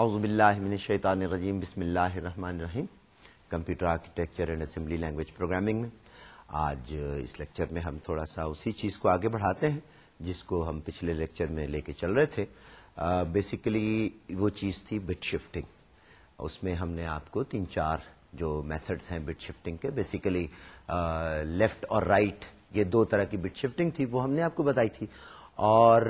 اعوذ باللہ من الشیطان الرجیم، بسم اللہ الرحمن الرحیم۔ Computer architecture and assembly language programming میں۔ آج اس لیکچر میں ہم تھوڑا سا اسی چیز کو آگے بڑھاتے ہیں، جس کو ہم پچھلے لیکچر میں لے کے چل رہے تھے۔ بیسیکلی وہ چیز تھی بٹ شفٹنگ اس میں ہم نے آپ کو تین چار جو میتھڈس ہیں بٹ شفٹنگ کے بیسیکلی لیفٹ اور رائٹ یہ دو طرح کی بٹ شفٹنگ تھی، وہ ہم نے آپ کو بتائی تھی۔ اور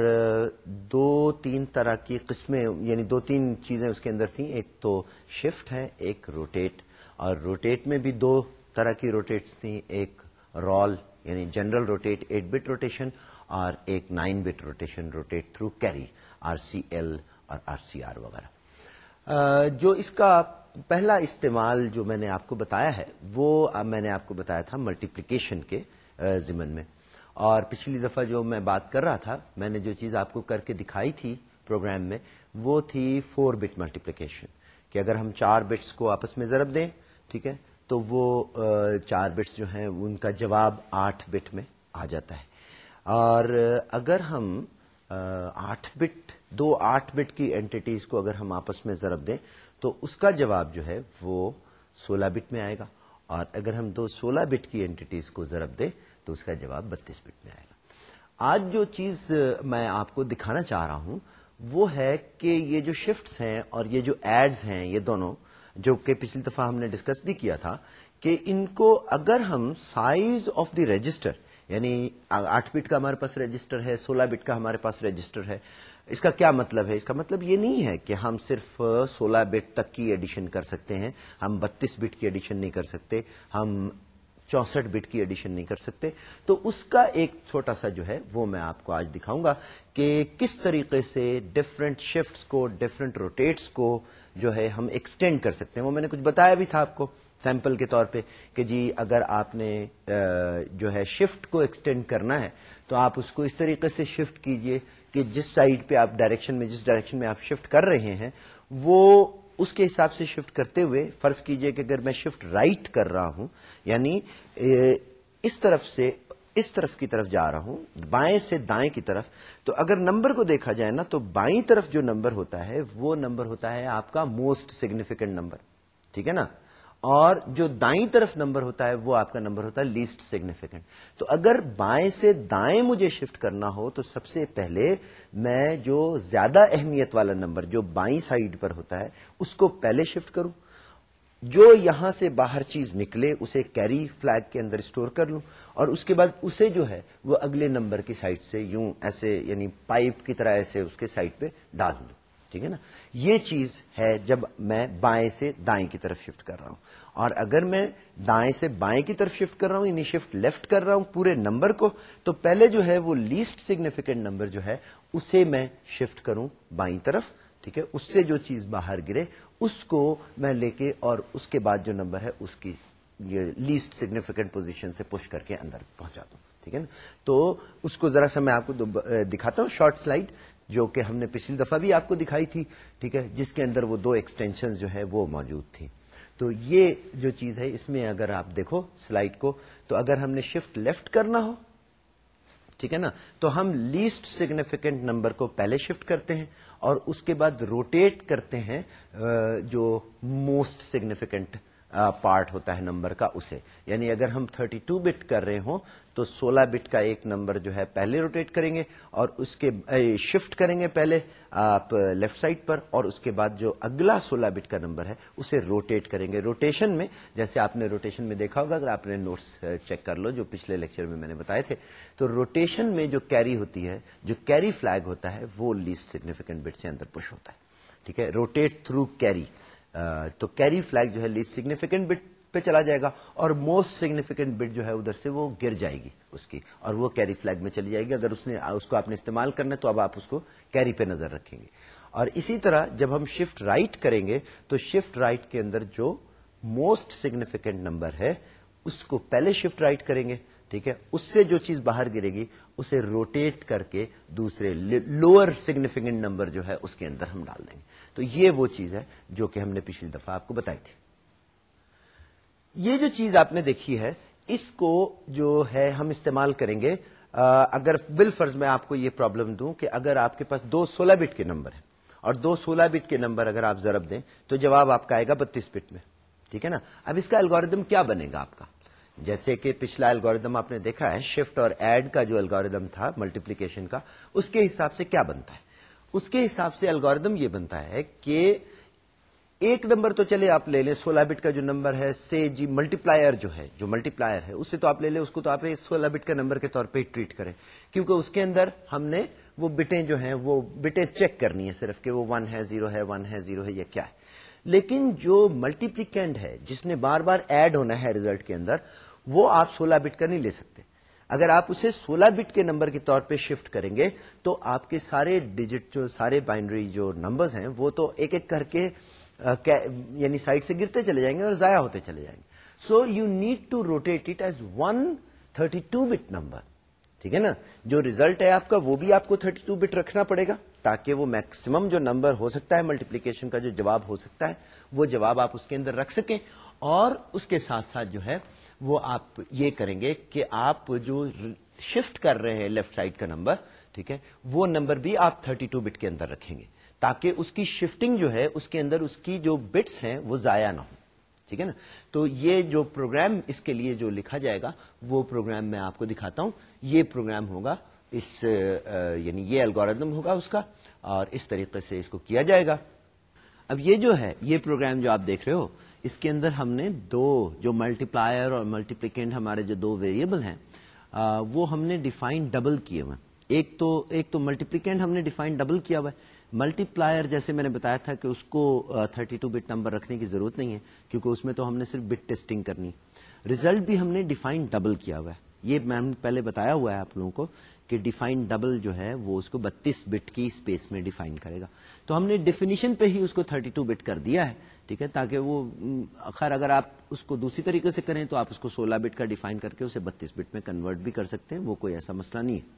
دو تین طرح کی قسمیں یعنی دو تین چیزیں اس کے اندر تھیں۔ ایک تو شفٹ ہے ایک روٹیٹ۔ اور روٹیٹ میں بھی دو طرح کی روٹیٹس تھیں۔ ایک رول یعنی general rotate, eight bit rotation, اور ایک nine bit rotation rotate through carry, R C L اور آر سی آر وغیرہ۔ جو اس کا پہلا استعمال جو میں نے آپ کو بتایا ہے، وہ میں نے آپ کو بتایا تھا ملٹیپلیکیشن کے ضمن میں۔ اور پچھلی دفعہ جو میں بات کر رہا تھا، میں نے جو چیز آپ کو کر کے دکھائی تھی پروگرام میں، وہ تھی فور بٹ ملٹیپلیکیشن کہ اگر ہم چار بٹس کو آپس میں ضرب دیں، ٹھیک ہے، تو وہ چار بٹس جو ہیں، ان کا جواب آٹھ بٹ میں آ جاتا ہے۔ اور اگر ہم آٹھ بٹ دو آٹھ بٹ کی اینٹیز کو اگر ہم آپس میں ضرب دیں، تو اس کا جواب جو ہے، وہ سولہ بٹ میں آئے گا۔ اور اگر ہم دو سولہ بٹ کی اینٹیز کو ضرب دیں تو اس کا جواب بتیس بٹ میں آئے گا۔ آج جو چیز میں آپ کو دکھانا چاہ رہا ہوں، وہ ہے کہ یہ جو شفٹس ہیں اور یہ جو ایڈز ہیں، یہ دونوں، جو کہ پچھلی دفعہ ہم نے ڈسکس بھی کیا تھا، کہ ان کو اگر ہم سائز آف دی رجسٹر یعنی آٹھ بٹ کا ہمارے پاس رجسٹر ہے، سولہ بٹ کا ہمارے پاس رجسٹر ہے، اس کا کیا مطلب ہے؟ اس کا مطلب یہ نہیں ہے کہ ہم صرف سولہ بٹ تک کی ایڈیشن کر سکتے ہیں، ہم بتیس بٹ کی ایڈیشن نہیں کر سکتے، ہم چونسٹھ بٹ کی ایڈیشن نہیں کر سکتے۔ تو اس کا ایک چھوٹا سا جو ہے وہ میں آپ کو آج دکھاؤں گا کہ کس طریقے سے ڈفرنٹ شفٹس کو ڈفرنٹ روٹیٹس کو جو ہے ہم ایکسٹینڈ کر سکتے ہیں۔ وہ میں نے کچھ بتایا بھی تھا آپ کو سیمپل کے طور پہ کہ جی اگر آپ نے جو ہے شفٹ کو ایکسٹینڈ کرنا ہے تو آپ اس کو اس طریقے سے شفٹ کیجیے کہ جس سائڈ پہ آپ ڈائریکشن میں، جس ڈائریکشن میں آپ شفٹ کر رہے ہیں، وہ اس کے حساب سے شفٹ کرتے ہوئے فرض کیجیے کہ اگر میں شفٹ رائٹ کر رہا ہوں یعنی اس طرف سے اس طرف کی طرف جا رہا ہوں، بائیں سے دائیں کی طرف، تو اگر نمبر کو دیکھا جائے نا، تو بائیں طرف جو نمبر ہوتا ہے، وہ نمبر ہوتا ہے آپ کا موسٹ سگنیفیکینٹ نمبر، ٹھیک ہے نا؟ اور جو دائیں طرف نمبر ہوتا ہے، وہ آپ کا نمبر ہوتا ہے لیسٹ سگنیفیکینٹ تو اگر بائیں سے دائیں مجھے شفٹ کرنا ہو، تو سب سے پہلے میں جو زیادہ اہمیت والا نمبر، جو بائیں سائڈ پر ہوتا ہے، اس کو پہلے شفٹ کروں۔ جو یہاں سے باہر چیز نکلے، اسے کیری فلیگ کے اندر اسٹور کر لوں۔ اور اس کے بعد اسے جو ہے، وہ اگلے نمبر کی سائڈ سے یوں ایسے یعنی پائپ کی طرح ایسے اس کے سائڈ پہ ڈال دوں۔ ٹھیک ہے نا؟ یہ چیز ہے جب میں بائیں سے دائیں کی طرف شفٹ کر رہا ہوں۔ اور اگر میں دائیں سے بائیں کی طرف شفٹ کر رہا ہوں یعنی شفٹ لیفٹ کر رہا ہوں پورے نمبر کو، تو پہلے جو ہے وہ لیسٹ سگنیفیکینٹ نمبر جو ہے، اسے میں شفٹ کروں بائیں طرف، ٹھیک ہے؟ اس سے جو چیز باہر گرے، اس کو میں لے کے اور اس کے بعد جو نمبر ہے، اس کی لیسٹ سگنیفیکینٹ پوزیشن سے پش کر کے اندر پہنچا دوں ٹھیک ہے نا؟ تو اس کو ذرا سا میں آپ کو دکھاتا ہوں شارٹ سلائڈ جو کہ ہم نے پچھلی دفعہ بھی آپ کو دکھائی تھی، ٹھیک ہے، جس کے اندر وہ دو ایکسٹینشن جو ہے وہ موجود تھی تو یہ جو چیز ہے، اس میں اگر آپ دیکھو سلائڈ کو، تو اگر ہم نے شفٹ لیفٹ کرنا ہو، ٹھیک ہے نا، تو ہم لیسٹ سگنیفیکینٹ نمبر کو پہلے شفٹ کرتے ہیں اور اس کے بعد روٹیٹ کرتے ہیں جو موسٹ سگنیفیکینٹ پارٹ ہوتا ہے نمبر کا اسے۔ یعنی اگر ہم 32 بٹ کر رہے ہوں، تو 16 بٹ کا ایک نمبر جو ہے پہلے روٹیٹ کریں گے اور اس کے شفٹ کریں گے پہلے آپ لیفٹ سائڈ پر اور اس کے بعد جو اگلا 16 بٹ کا نمبر ہے، اسے روٹیٹ کریں گے۔ روٹیشن میں، جیسے آپ نے روٹیشن میں دیکھا ہوگا، اگر آپ نے نوٹس چیک کر لو جو پچھلے لیکچر میں میں نے بتائے تھے، تو روٹیشن میں جو کیری ہوتی ہے، جو کیری فلیگ ہوتا ہے، وہ لیسٹ سگنیفیکینٹ بٹ سے اندر پش ہوتا ہے۔ ٹھیک ہے؟ روٹیٹ تھرو کیری تو کیری فلیگ جو ہے لیسٹ سگنیفیکینٹ بٹ پہ چلا جائے گا اور موسٹ سگنیفیکینٹ بٹ جو ہے ادھر سے وہ گر جائے گی اس کی اور وہ کیری فلیگ میں چلی جائے گی اگر اس نے اس کو آپ نے استعمال کرنا ہے تو اب آپ اس کو کیری پہ نظر رکھیں گے اور اسی طرح جب ہم شفٹ رائٹ کریں گے تو شفٹ رائٹ کے اندر جو موسٹ سگنیفیکینٹ نمبر ہے اس کو پہلے شفٹ رائٹ کریں گے، ٹھیک ہے؟ اس سے جو چیز باہر گرے گی اسے روٹیٹ کر کے دوسرے لوور سگنیفیکینٹ نمبر جو ہے اس کے اندر ہم ڈال دیں گے۔ تو یہ وہ چیز ہے جو کہ ہم نے پچھلی دفعہ آپ کو بتائی تھی۔ یہ جو چیز آپ نے دیکھی ہے، اس کو جو ہے ہم استعمال کریں گے اگر بل فرض میں آپ کو یہ پرابلم دوں کہ اگر آپ کے پاس دو سولہ بٹ کے نمبر ہیں اور دو سولہ بٹ کے نمبر اگر آپ ضرب دیں، تو جواب آپ کا آئے گا بتیس بٹ میں۔ ٹھیک ہے نا؟ اب اس کا الگوریدم کیا بنے گا آپ کا؟ جیسے کہ پچھلا الگوریدم آپ نے دیکھا ہے شفٹ اور ایڈ کا جو الگوریدم تھا ملٹیپلیکیشن کا، اس کے حساب سے کیا بنتا ہے؟ اس کے حساب سے الگوریدم یہ بنتا ہے کہ ایک نمبر تو چلے آپ لے لیں، سولہ بٹ کا جو نمبر ہے، سے جی ملٹی پلائر جو ہے، جو ملٹی پلائر ہے، اس سے تو آپ لے لیں، اس کو تو آپ سولہ بٹ کا نمبر کے طور پہ ٹریٹ کریں۔ کیونکہ اس کے اندر ہم نے وہ بٹیں جو ہیں، وہ بٹیں چیک کرنی ہے صرف کہ وہ ون ہے زیرو ہے ون ہے زیرو ہے یا کیا ہے۔ لیکن جو ملٹیپلیکینڈ ہے، جس نے بار بار ایڈ ہونا ہے ریزلٹ کے اندر وہ آپ سولہ بٹ کا نہیں لے سکتے۔ اگر آپ اسے سولہ بٹ کے نمبر کے طور پہ شفٹ کریں گے، تو آپ کے سارے ڈیجٹ جو سارے بائنڈری جو نمبرز ہیں، وہ تو ایک ایک کر کے یعنی سائڈ سے گرتے چلے جائیں گے اور ضائع ہوتے چلے جائیں گے۔ So you need to rotate it as one thirty two bit number ٹھیک ہے نا؟ جو ریزلٹ ہے آپ کا، وہ بھی آپ کو 32 بٹ رکھنا پڑے گا، تاکہ وہ میکسیمم جو نمبر ہو سکتا ہے ملٹیپلیکیشن کا جو جواب ہو سکتا ہے، وہ جواب آپ اس کے اندر رکھ سکیں۔ اور اس کے ساتھ ساتھ جو ہے وہ آپ یہ کریں گے کہ آپ جو شفٹ کر رہے ہیں لیفٹ سائڈ کا نمبر ٹھیک ہے، وہ نمبر بھی آپ 32 بٹ کے اندر رکھیں گے تاکہ اس کی شفٹنگ جو ہے، اس کے اندر اس کی جو بٹس ہیں، وہ ضائع نہ ہو ٹھیک ہے نا؟ تو یہ جو پروگرام اس کے لیے جو لکھا جائے گا، وہ پروگرام میں آپ کو دکھاتا ہوں۔ یہ پروگرام ہوگا، اس یعنی یہ الگوریدم ہوگا اس کا، اور اس طریقے سے اس کو کیا جائے گا۔ اب یہ جو ہے، یہ پروگرام جو آپ دیکھ رہے ہو اس کے اندر ہم نے دو جو ملٹی پلائر اور ملٹیپلیکینٹ ہمارے جو دو ویریبل ہیں وہ ہم نے ڈیفائن ڈبل کیے ہوئے ایک تو ایک تو ملٹیپلیکینٹ ہم نے ڈیفائن ڈبل کیا ہوا ہے۔ ملٹی پلائر جیسے میں نے بتایا تھا کہ اس کو 32 بٹ نمبر رکھنے کی ضرورت نہیں ہے، کیونکہ اس میں تو ہم نے صرف بٹ ٹیسٹنگ کرنی ریزلٹ بھی ہم نے ڈیفائن ڈبل کیا ہوا ہے۔ یہ میں نے پہلے بتایا ہوا ہے آپ لوگوں کو کہ ڈیفائن ڈبل جو ہے وہ اس کو بتیس بٹ کی اسپیس میں ڈیفائن کرے گا۔ تو ہم نے ڈیفینیشن پہ ہی اس کو 32 بٹ کر دیا ہے، ٹھیک ہے؟ تاکہ وہ خیر، اگر آپ اس کو دوسری طریقے سے کریں تو آپ اس کو سولہ بٹ کا ڈیفائن کر کے اسے بتیس بٹ میں کنورٹ بھی کر سکتے ہیں، وہ کوئی ایسا مسئلہ نہیں ہے۔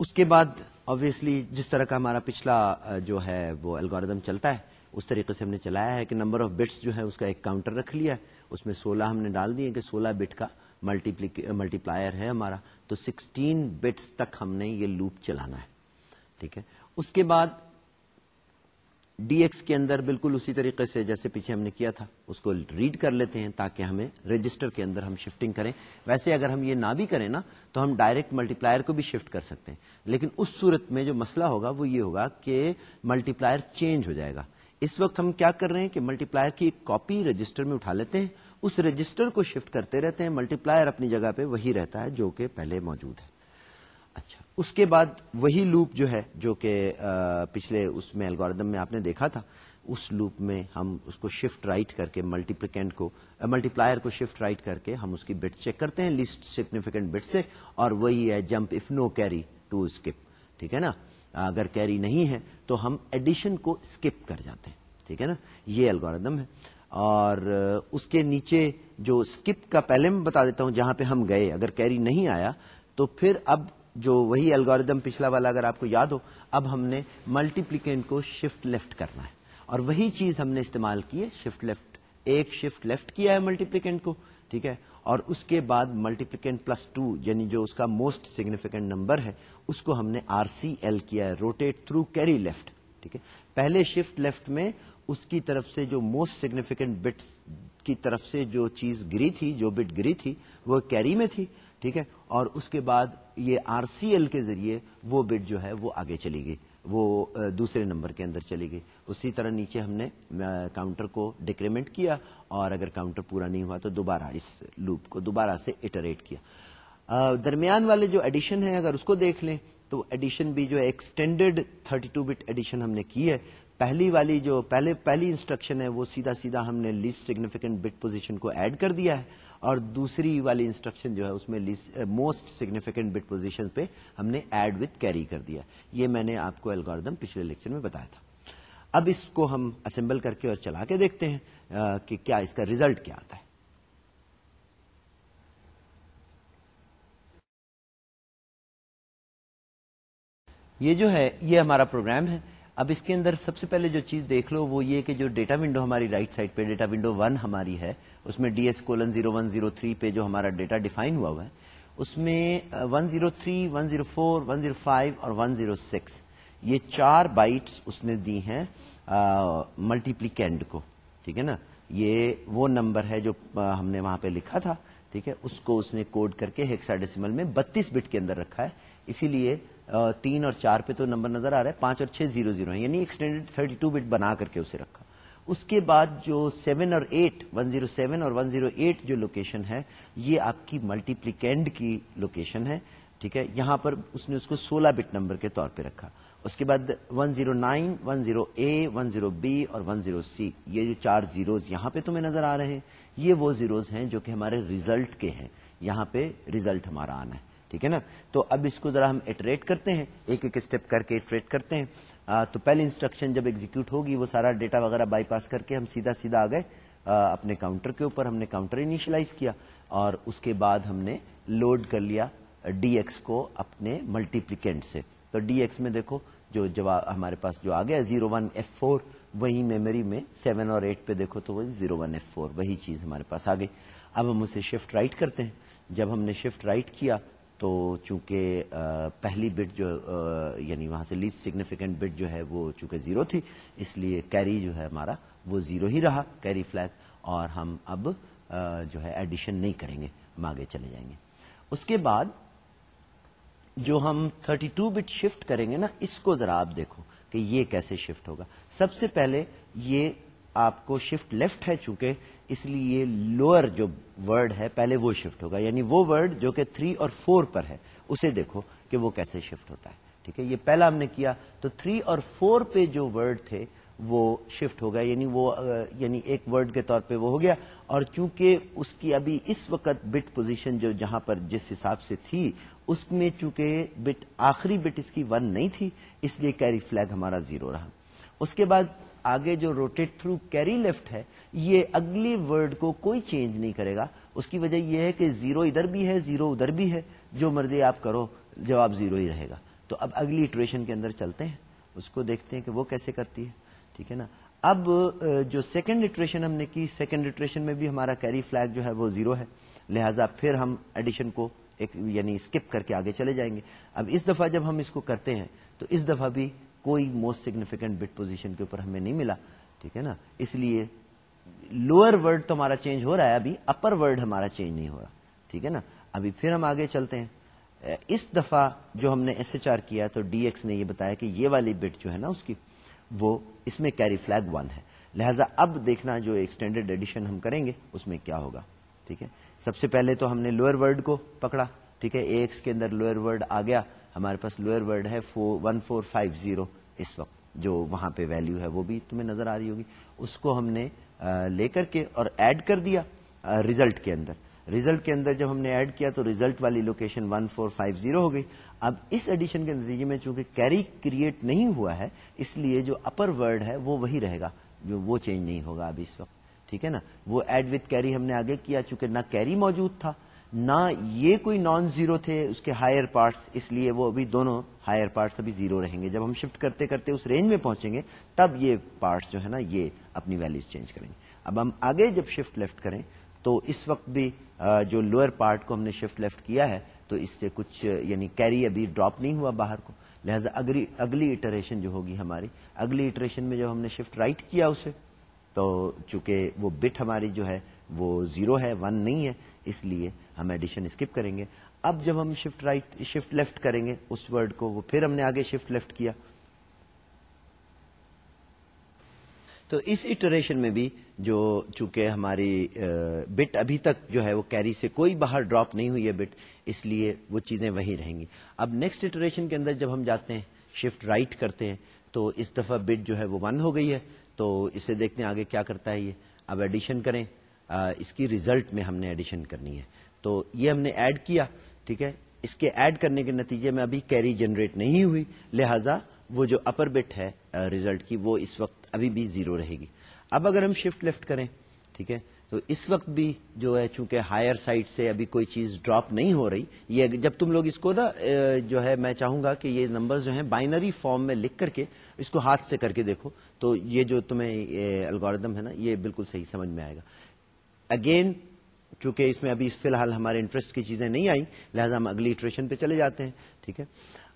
اس کے بعد آبویسلی جس طرح کا ہمارا پچھلا جو ہے وہ الگوریدم چلتا ہے، اس طریقے سے ہم نے چلایا ہے کہ نمبر آف بٹس جو ہے اس کا ایک کاؤنٹر رکھ لیا ہے۔ اس میں سولہ ہم نے ڈال دیے کہ سولہ بٹ کا۔ ملٹی پلائر ہے ہمارا، تو سکسٹین بٹس تک ہم نے یہ لوپ چلانا ہے، ٹھیک ہے؟ اس کے بعد ڈی ایکس کے اندر بالکل اسی طریقے سے جیسے پیچھے ہم نے کیا تھا، اس کو ریڈ کر لیتے ہیں تاکہ ہمیں رجسٹر کے اندر ہم شفٹنگ کریں۔ ویسے اگر ہم یہ نہ بھی کریں نا، تو ہم ڈائریکٹ ملٹی پلائر کو بھی شفٹ کر سکتے ہیں۔ لیکن اس صورت میں جو مسئلہ ہوگا وہ یہ ہوگا کہ ملٹی پلائر چینج ہو جائے گا۔ اس وقت ہم کیا کر رہے ہیں کہ ملٹی پلائر کی ایک کاپی رجسٹر میں اٹھا لیتے ہیں اس رجسٹر کو شفٹ کرتے رہتے ہیں ملٹی پلائر اپنی جگہ پہ وہی رہتا ہے جو کہ پہلے موجود ہے۔ اچھا اس کے بعد وہی لوپ جو ہے، جو کہ پچھلے اس میں الگوریدم میں آپ نے دیکھا تھا، اس لوپ میں ہم اس کو شفٹ رائٹ کر کے ملٹیپلیکینٹ کو ملٹی پلائر کو شفٹ رائٹ کر کے ہم اس کی بٹ چیک کرتے ہیں لیسٹ سگنیفیکینٹ بٹ سے، اور وہی ہے jump if no carry to skip ٹھیک ہے نا؟ اگر کیری نہیں ہے تو ہم ایڈیشن کو اسکپ کر جاتے ہیں، ٹھیک ہے نا؟ یہ الگوریدم ہے۔ اور اس کے نیچے جو اسکپ کا پہلے میں بتا دیتا ہوں جہاں پہ ہم گئے، اگر کیری نہیں آیا، تو پھر اب جو وہی الگوریدم پچھلا والا اگر آپ کو یاد ہو، اب ہم نے ملٹیپلیکینٹ کو شفٹ لیفٹ کرنا ہے۔ اور وہی چیز ہم نے استعمال کی ہے، شفٹ لیفٹ، ایک شفٹ لیفٹ کیا ہے ملٹیپلیکینٹ کو، ٹھیک ہے؟ اور اس کے بعد ملٹیپلیکینٹ پلس ٹو یعنی جو اس کا موسٹ سگنیفیکینٹ نمبر ہے، اس کو ہم نے آر سی ایل کیا ہے، روٹیٹ تھرو کیری لیفٹ، ٹھیک ہے؟ پہلے شفٹ لیفٹ میں اس کی طرف سے جو موسٹ سگنیفیکینٹ بٹس کی طرف سے جو چیز گری تھی، جو بٹ گری تھی، وہ کیری میں تھی، ٹھیک ہے؟ اور اس کے بعد یہ آر سی ایل کے ذریعے وہ بٹ جو ہے وہ آگے چلی گئی، وہ دوسرے نمبر کے اندر چلی گئی۔ اسی طرح نیچے ہم نے کاؤنٹر کو ڈیکریمنٹ کیا اور اگر کاؤنٹر پورا نہیں ہوا تو دوبارہ اس لوپ کو دوبارہ سے اٹریٹ کیا۔ درمیان والے جو ایڈیشن ہے اگر اس کو دیکھ لیں تو ایڈیشن بھی جو ایکسٹینڈیڈ 32 بٹ ایڈیشن ہم نے کی ہے۔ پہلی والی جو پہلے پہلی انسٹرکشن ہے وہ سیدھا سیدھا ہم نے لیسٹ سگنیفیکینٹ بٹ پوزیشن کو ایڈ کر دیا ہے اور دوسری والی انسٹرکشن جو ہے اس میں موسٹ سگنیفیکینٹ بٹ پوزیشن پہ ہم نے ایڈ وتھ کیری کر دیا یہ میں نے آپ کو الگوردم پچھلے لیکچر میں بتایا تھا۔ اب اس کو ہم اسمبل کر کے اور چلا کے دیکھتے ہیں eh, کہ کیا اس کا ریزلٹ کیا آتا ہے۔ یہ جو ہے، یہ ہمارا پروگرام ہے۔ اب اس کے اندر سب سے پہلے جو چیز دیکھ لو، وہ یہ کہ جو ڈیٹا ونڈو ہماری رائٹ سائڈ پہ ڈیٹا ونڈو ون ہماری ہے، اس میں D S colon zero one zero three پہ جو ہمارا ڈیٹا ڈیفائن ہوا ہوا ہے، اس میں one zero three one zero four one zero five اور ون زیرو سکس یہ چار بائٹس اس نے دی ہیں ملٹیپلیکینڈ کو، ٹھیک ہے نا؟ یہ وہ نمبر ہے جو ہم نے وہاں پہ لکھا تھا، ٹھیک ہے؟ اس کو اس نے کوڈ کر کے ہیکساڈیسیمل میں بتیس بٹ کے اندر رکھا ہے، اسی لیے تین اور چار پہ تو نمبر نظر آ رہا ہے، پانچ اور چھ زیرو زیرو یعنی ایکسٹینڈیڈ تھرٹی ٹو بٹ بنا کر کے اسے رکھا۔ اس کے بعد جو سیون اور ایٹ ون زیرو سیون اور ون زیرو ایٹ جو لوکیشن ہے، یہ آپ کی ملٹیپلیکینڈ کی لوکیشن ہے، ٹھیک ہے؟ یہاں پر اس نے اس کو سولہ بٹ نمبر کے طور پہ رکھا۔ اس کے بعد one zero nine one zero A one zero B اور ون زیرو سی یہ جو چار زیروز یہاں پہ تمہیں نظر آ رہے ہیں، یہ وہ زیروز ہیں جو کہ ہمارے ریزلٹ کے ہیں۔ یہاں پہ ریزلٹ ہمارا آنا ہے۔ ٹھیک ہے نا؟ تو اب اس کو ذرا ہم اٹریٹ کرتے ہیں ایک ایک اسٹیپ کر کے اٹریٹ کرتے ہیں۔ آ, تو پہلی انسٹرکشن جب ایگزیکیوٹ ہوگی وہ سارا ڈیٹا وغیرہ بائی پاس کر کے ہم سیدھا سیدھا آ گئے۔ آ, اپنے کاؤنٹر کے اوپر ہم نے کاؤنٹر انیشلائز کیا اور اس کے بعد ہم نے لوڈ کر لیا ڈی ایکس کو اپنے ملٹیپلیکینٹ سے۔ تو ڈی ایکس میں دیکھو جو جواب ہمارے پاس جو آ گیا زیرو ون ایف فور وہی میموری میں سیون اور ایٹ پہ دیکھو تو وہ زیرو ون ایف فور وہی چیز ہمارے پاس آ گئی۔ اب ہم اسے شفٹ رائٹ کرتے ہیں۔ جب ہم نے شفٹ رائٹ کیا تو چونکہ پہلی بٹ جو یعنی وہاں سے لیسٹ سگنیفیکینٹ بٹ جو ہے وہ چونکہ زیرو تھی، اس لیے کیری جو ہے ہمارا وہ زیرو ہی رہا کیری فلیگ اور ہم اب جو ہے ایڈیشن نہیں کریں گے، ہم آگے چلے جائیں گے۔ اس کے بعد جو ہم 32 بٹ شفٹ کریں گے نا، اس کو ذرا آپ دیکھو کہ یہ کیسے شفٹ ہوگا۔ سب سے پہلے یہ آپ کو شفٹ لیفٹ ہے چونکہ اس لیے لوئر جو ورڈ ہے، پہلے وہ شفٹ ہوگا. یعنی وہ ورڈ جو کہ تھری اور فور پر ہے، اسے دیکھو کہ وہ کیسے شفٹ ہوتا ہے. ٹھیک ہے؟ یہ پہلا ہم نے کیا. تو تھری اور فور پہ جو ورڈ تھے، وہ شفٹ ہو گیا یعنی وہ یعنی ایک ورڈ کے طور پہ وہ ہو گیا. اور چونکہ اس کی ابھی اس وقت بٹ پوزیشن جو جہاں پر جس حساب سے تھی، اس میں چونکہ بٹ آخری بٹ اس کی ون نہیں تھی، اس لیے کیری فلیگ ہمارا زیرو رہا. اس کے بعد آگے جو روٹیٹ تھرو کیری لیفٹ ہے یہ اگلی ورڈ کو کوئی چینج نہیں کرے گا۔ اس کی وجہ یہ ہے کہ زیرو ادھر بھی ہے، زیرو ادھر بھی ہے۔ جو مرضی آپ کرو، جواب زیرو ہی رہے گا۔ تو اب اگلی اٹریشن کے اندر چلتے ہیں۔ اس کو دیکھتے ہیں کہ وہ کیسے کرتی ہے۔ ٹھیک ہے نا؟ اب جو سیکنڈ اٹریشن ہم نے کی سیکنڈ اٹریشن میں بھی ہمارا کیری فلیگ جو ہے وہ زیرو ہے۔ لہذا پھر ہم ایڈیشن کو ایک یعنی اسکپ کر کے آگے چلے جائیں گے۔ اب اس دفعہ جب ہم اس کو کرتے ہیں، تو اس دفعہ بھی کوئی موسٹ سگنیفیکینٹ بٹ پوزیشن کے اوپر ہمیں نہیں ملا۔ ٹھیک ہے نا؟ اس لیے لوئر ورڈ تو ہمارا چینج ہو رہا ہے ابھی اپر ورڈ ہمارا چینج نہیں ہو رہا، ٹھیک ہے نا؟ ابھی پھر ہم آگے چلتے ہیں۔ اس دفعہ جو ہم نے ایس ایچ آر کیا تو ڈی ایکس نے یہ بتایا کہ یہ والی بٹ جو ہے نا اس کی، وہ اس میں کیری فلیگ ون ہے۔ لہذا اب دیکھنا جو ایکسٹینڈیڈ ایڈیشن ہم کریں گے، اس میں کیا ہوگا، ٹھیک ہے؟ سب سے پہلے تو ہم نے لوئر ورڈ کو پکڑا، ٹھیک ہے؟ ایکس کے اندر لوئر ورڈ آ گیا، ہمارے پاس لوئر ورڈ ہے ون فور فائیو زیرو اس وقت جو وہاں پہ ویلو ہے وہ بھی تمہیں نظر آ رہی ہوگی۔ اس کو ہم نے لے کر کے اور ایڈ کر دیا ریزلٹ کے اندر۔ ریزلٹ کے اندر جب ہم نے ایڈ کیا تو ریزلٹ والی location one four five zero ہو گئی۔ اب اس ایڈیشن کے نتیجے میں چونکہ کیری کریٹ نہیں ہوا ہے، اس لیے جو اپر ورڈ ہے وہ وہی رہے گا، جو وہ چینج نہیں ہوگا اب اس وقت۔ ٹھیک ہے نا؟ وہ ایڈ وتھ کیری ہم نے آگے کیا، چونکہ نہ کیری موجود تھا۔ نہ یہ کوئی نان زیرو تھے اس کے ہائر پارٹس اس لیے وہ ابھی دونوں ہائر پارٹس ابھی زیرو رہیں گے۔ جب ہم شفٹ کرتے کرتے اس رینج میں پہنچیں گے، تب یہ پارٹس جو ہے نا، یہ اپنی ویلوز چینج کریں گے۔ اب ہم آگے جب شفٹ لیفٹ کریں، تو اس وقت بھی جو لوئر پارٹ کو ہم نے شفٹ لیفٹ کیا ہے، تو اس سے کچھ یعنی کیری ابھی ڈراپ نہیں ہوا باہر کو۔ لہذا اگلی اٹریشن جو ہوگی ہماری، اگلی اٹریشن میں جب ہم نے شفٹ رائٹ کیا اسے، تو چونکہ وہ بٹ ہماری جو ہے، وہ زیرو ہے ون نہیں ہے، اس لیے ہم ایڈیشن اسکپ کریں گے۔ اب جب ہم شفٹ رائٹ شفٹ لیفٹ کریں گے، اس ورڈ کو وہ پھر ہم نے آگے شفٹ لیفٹ کیا۔ تو اس اٹریشن میں بھی جو چونکہ ہماری بٹ ابھی تک جو ہے وہ کیری سے کوئی باہر ڈراپ نہیں ہوئی ہے بٹ اس لیے وہ چیزیں وہی رہیں گی۔ اب نیکسٹ اٹریشن کے اندر جب ہم جاتے ہیں شفٹ رائٹ کرتے ہیں، تو اس دفعہ بٹ جو ہے وہ ون ہو گئی ہے۔ تو اسے دیکھتے ہیں آگے کیا کرتا ہے یہ۔ اب ایڈیشن کریں۔ اس کی ریزلٹ میں ہم نے ایڈیشن کرنی ہے۔ تو یہ ہم نے ایڈ کیا، ٹھیک ہے؟ اس کے ایڈ کرنے کے نتیجے میں ابھی کیری جنریٹ نہیں ہوئی، لہذا وہ جو اپر بٹ ہے ریزلٹ کی، وہ اس وقت ابھی بھی زیرو رہے گی۔ اب اگر ہم شفٹ لیفٹ کریں، ٹھیک ہے؟ تو اس وقت بھی جو ہے، چونکہ ہائر سائڈ سے ابھی کوئی چیز ڈراپ نہیں ہو رہی، یہ جب تم لوگ اس کو نا جو ہے، میں چاہوں گا کہ یہ نمبر جو ہیں بائنری فارم میں لکھ کر کے اس کو ہاتھ سے کر کے دیکھو، تو یہ جو تمہیں الگوردم ہے نا، یہ بالکل صحیح سمجھ میں آئے گا۔ اگین چونکہ اس میں ابھی فی الحال ہمارے انٹرسٹ کی چیزیں نہیں آئیں، لہٰذا ہم اگلی اٹریشن پہ چلے جاتے ہیں، ٹھیک ہے؟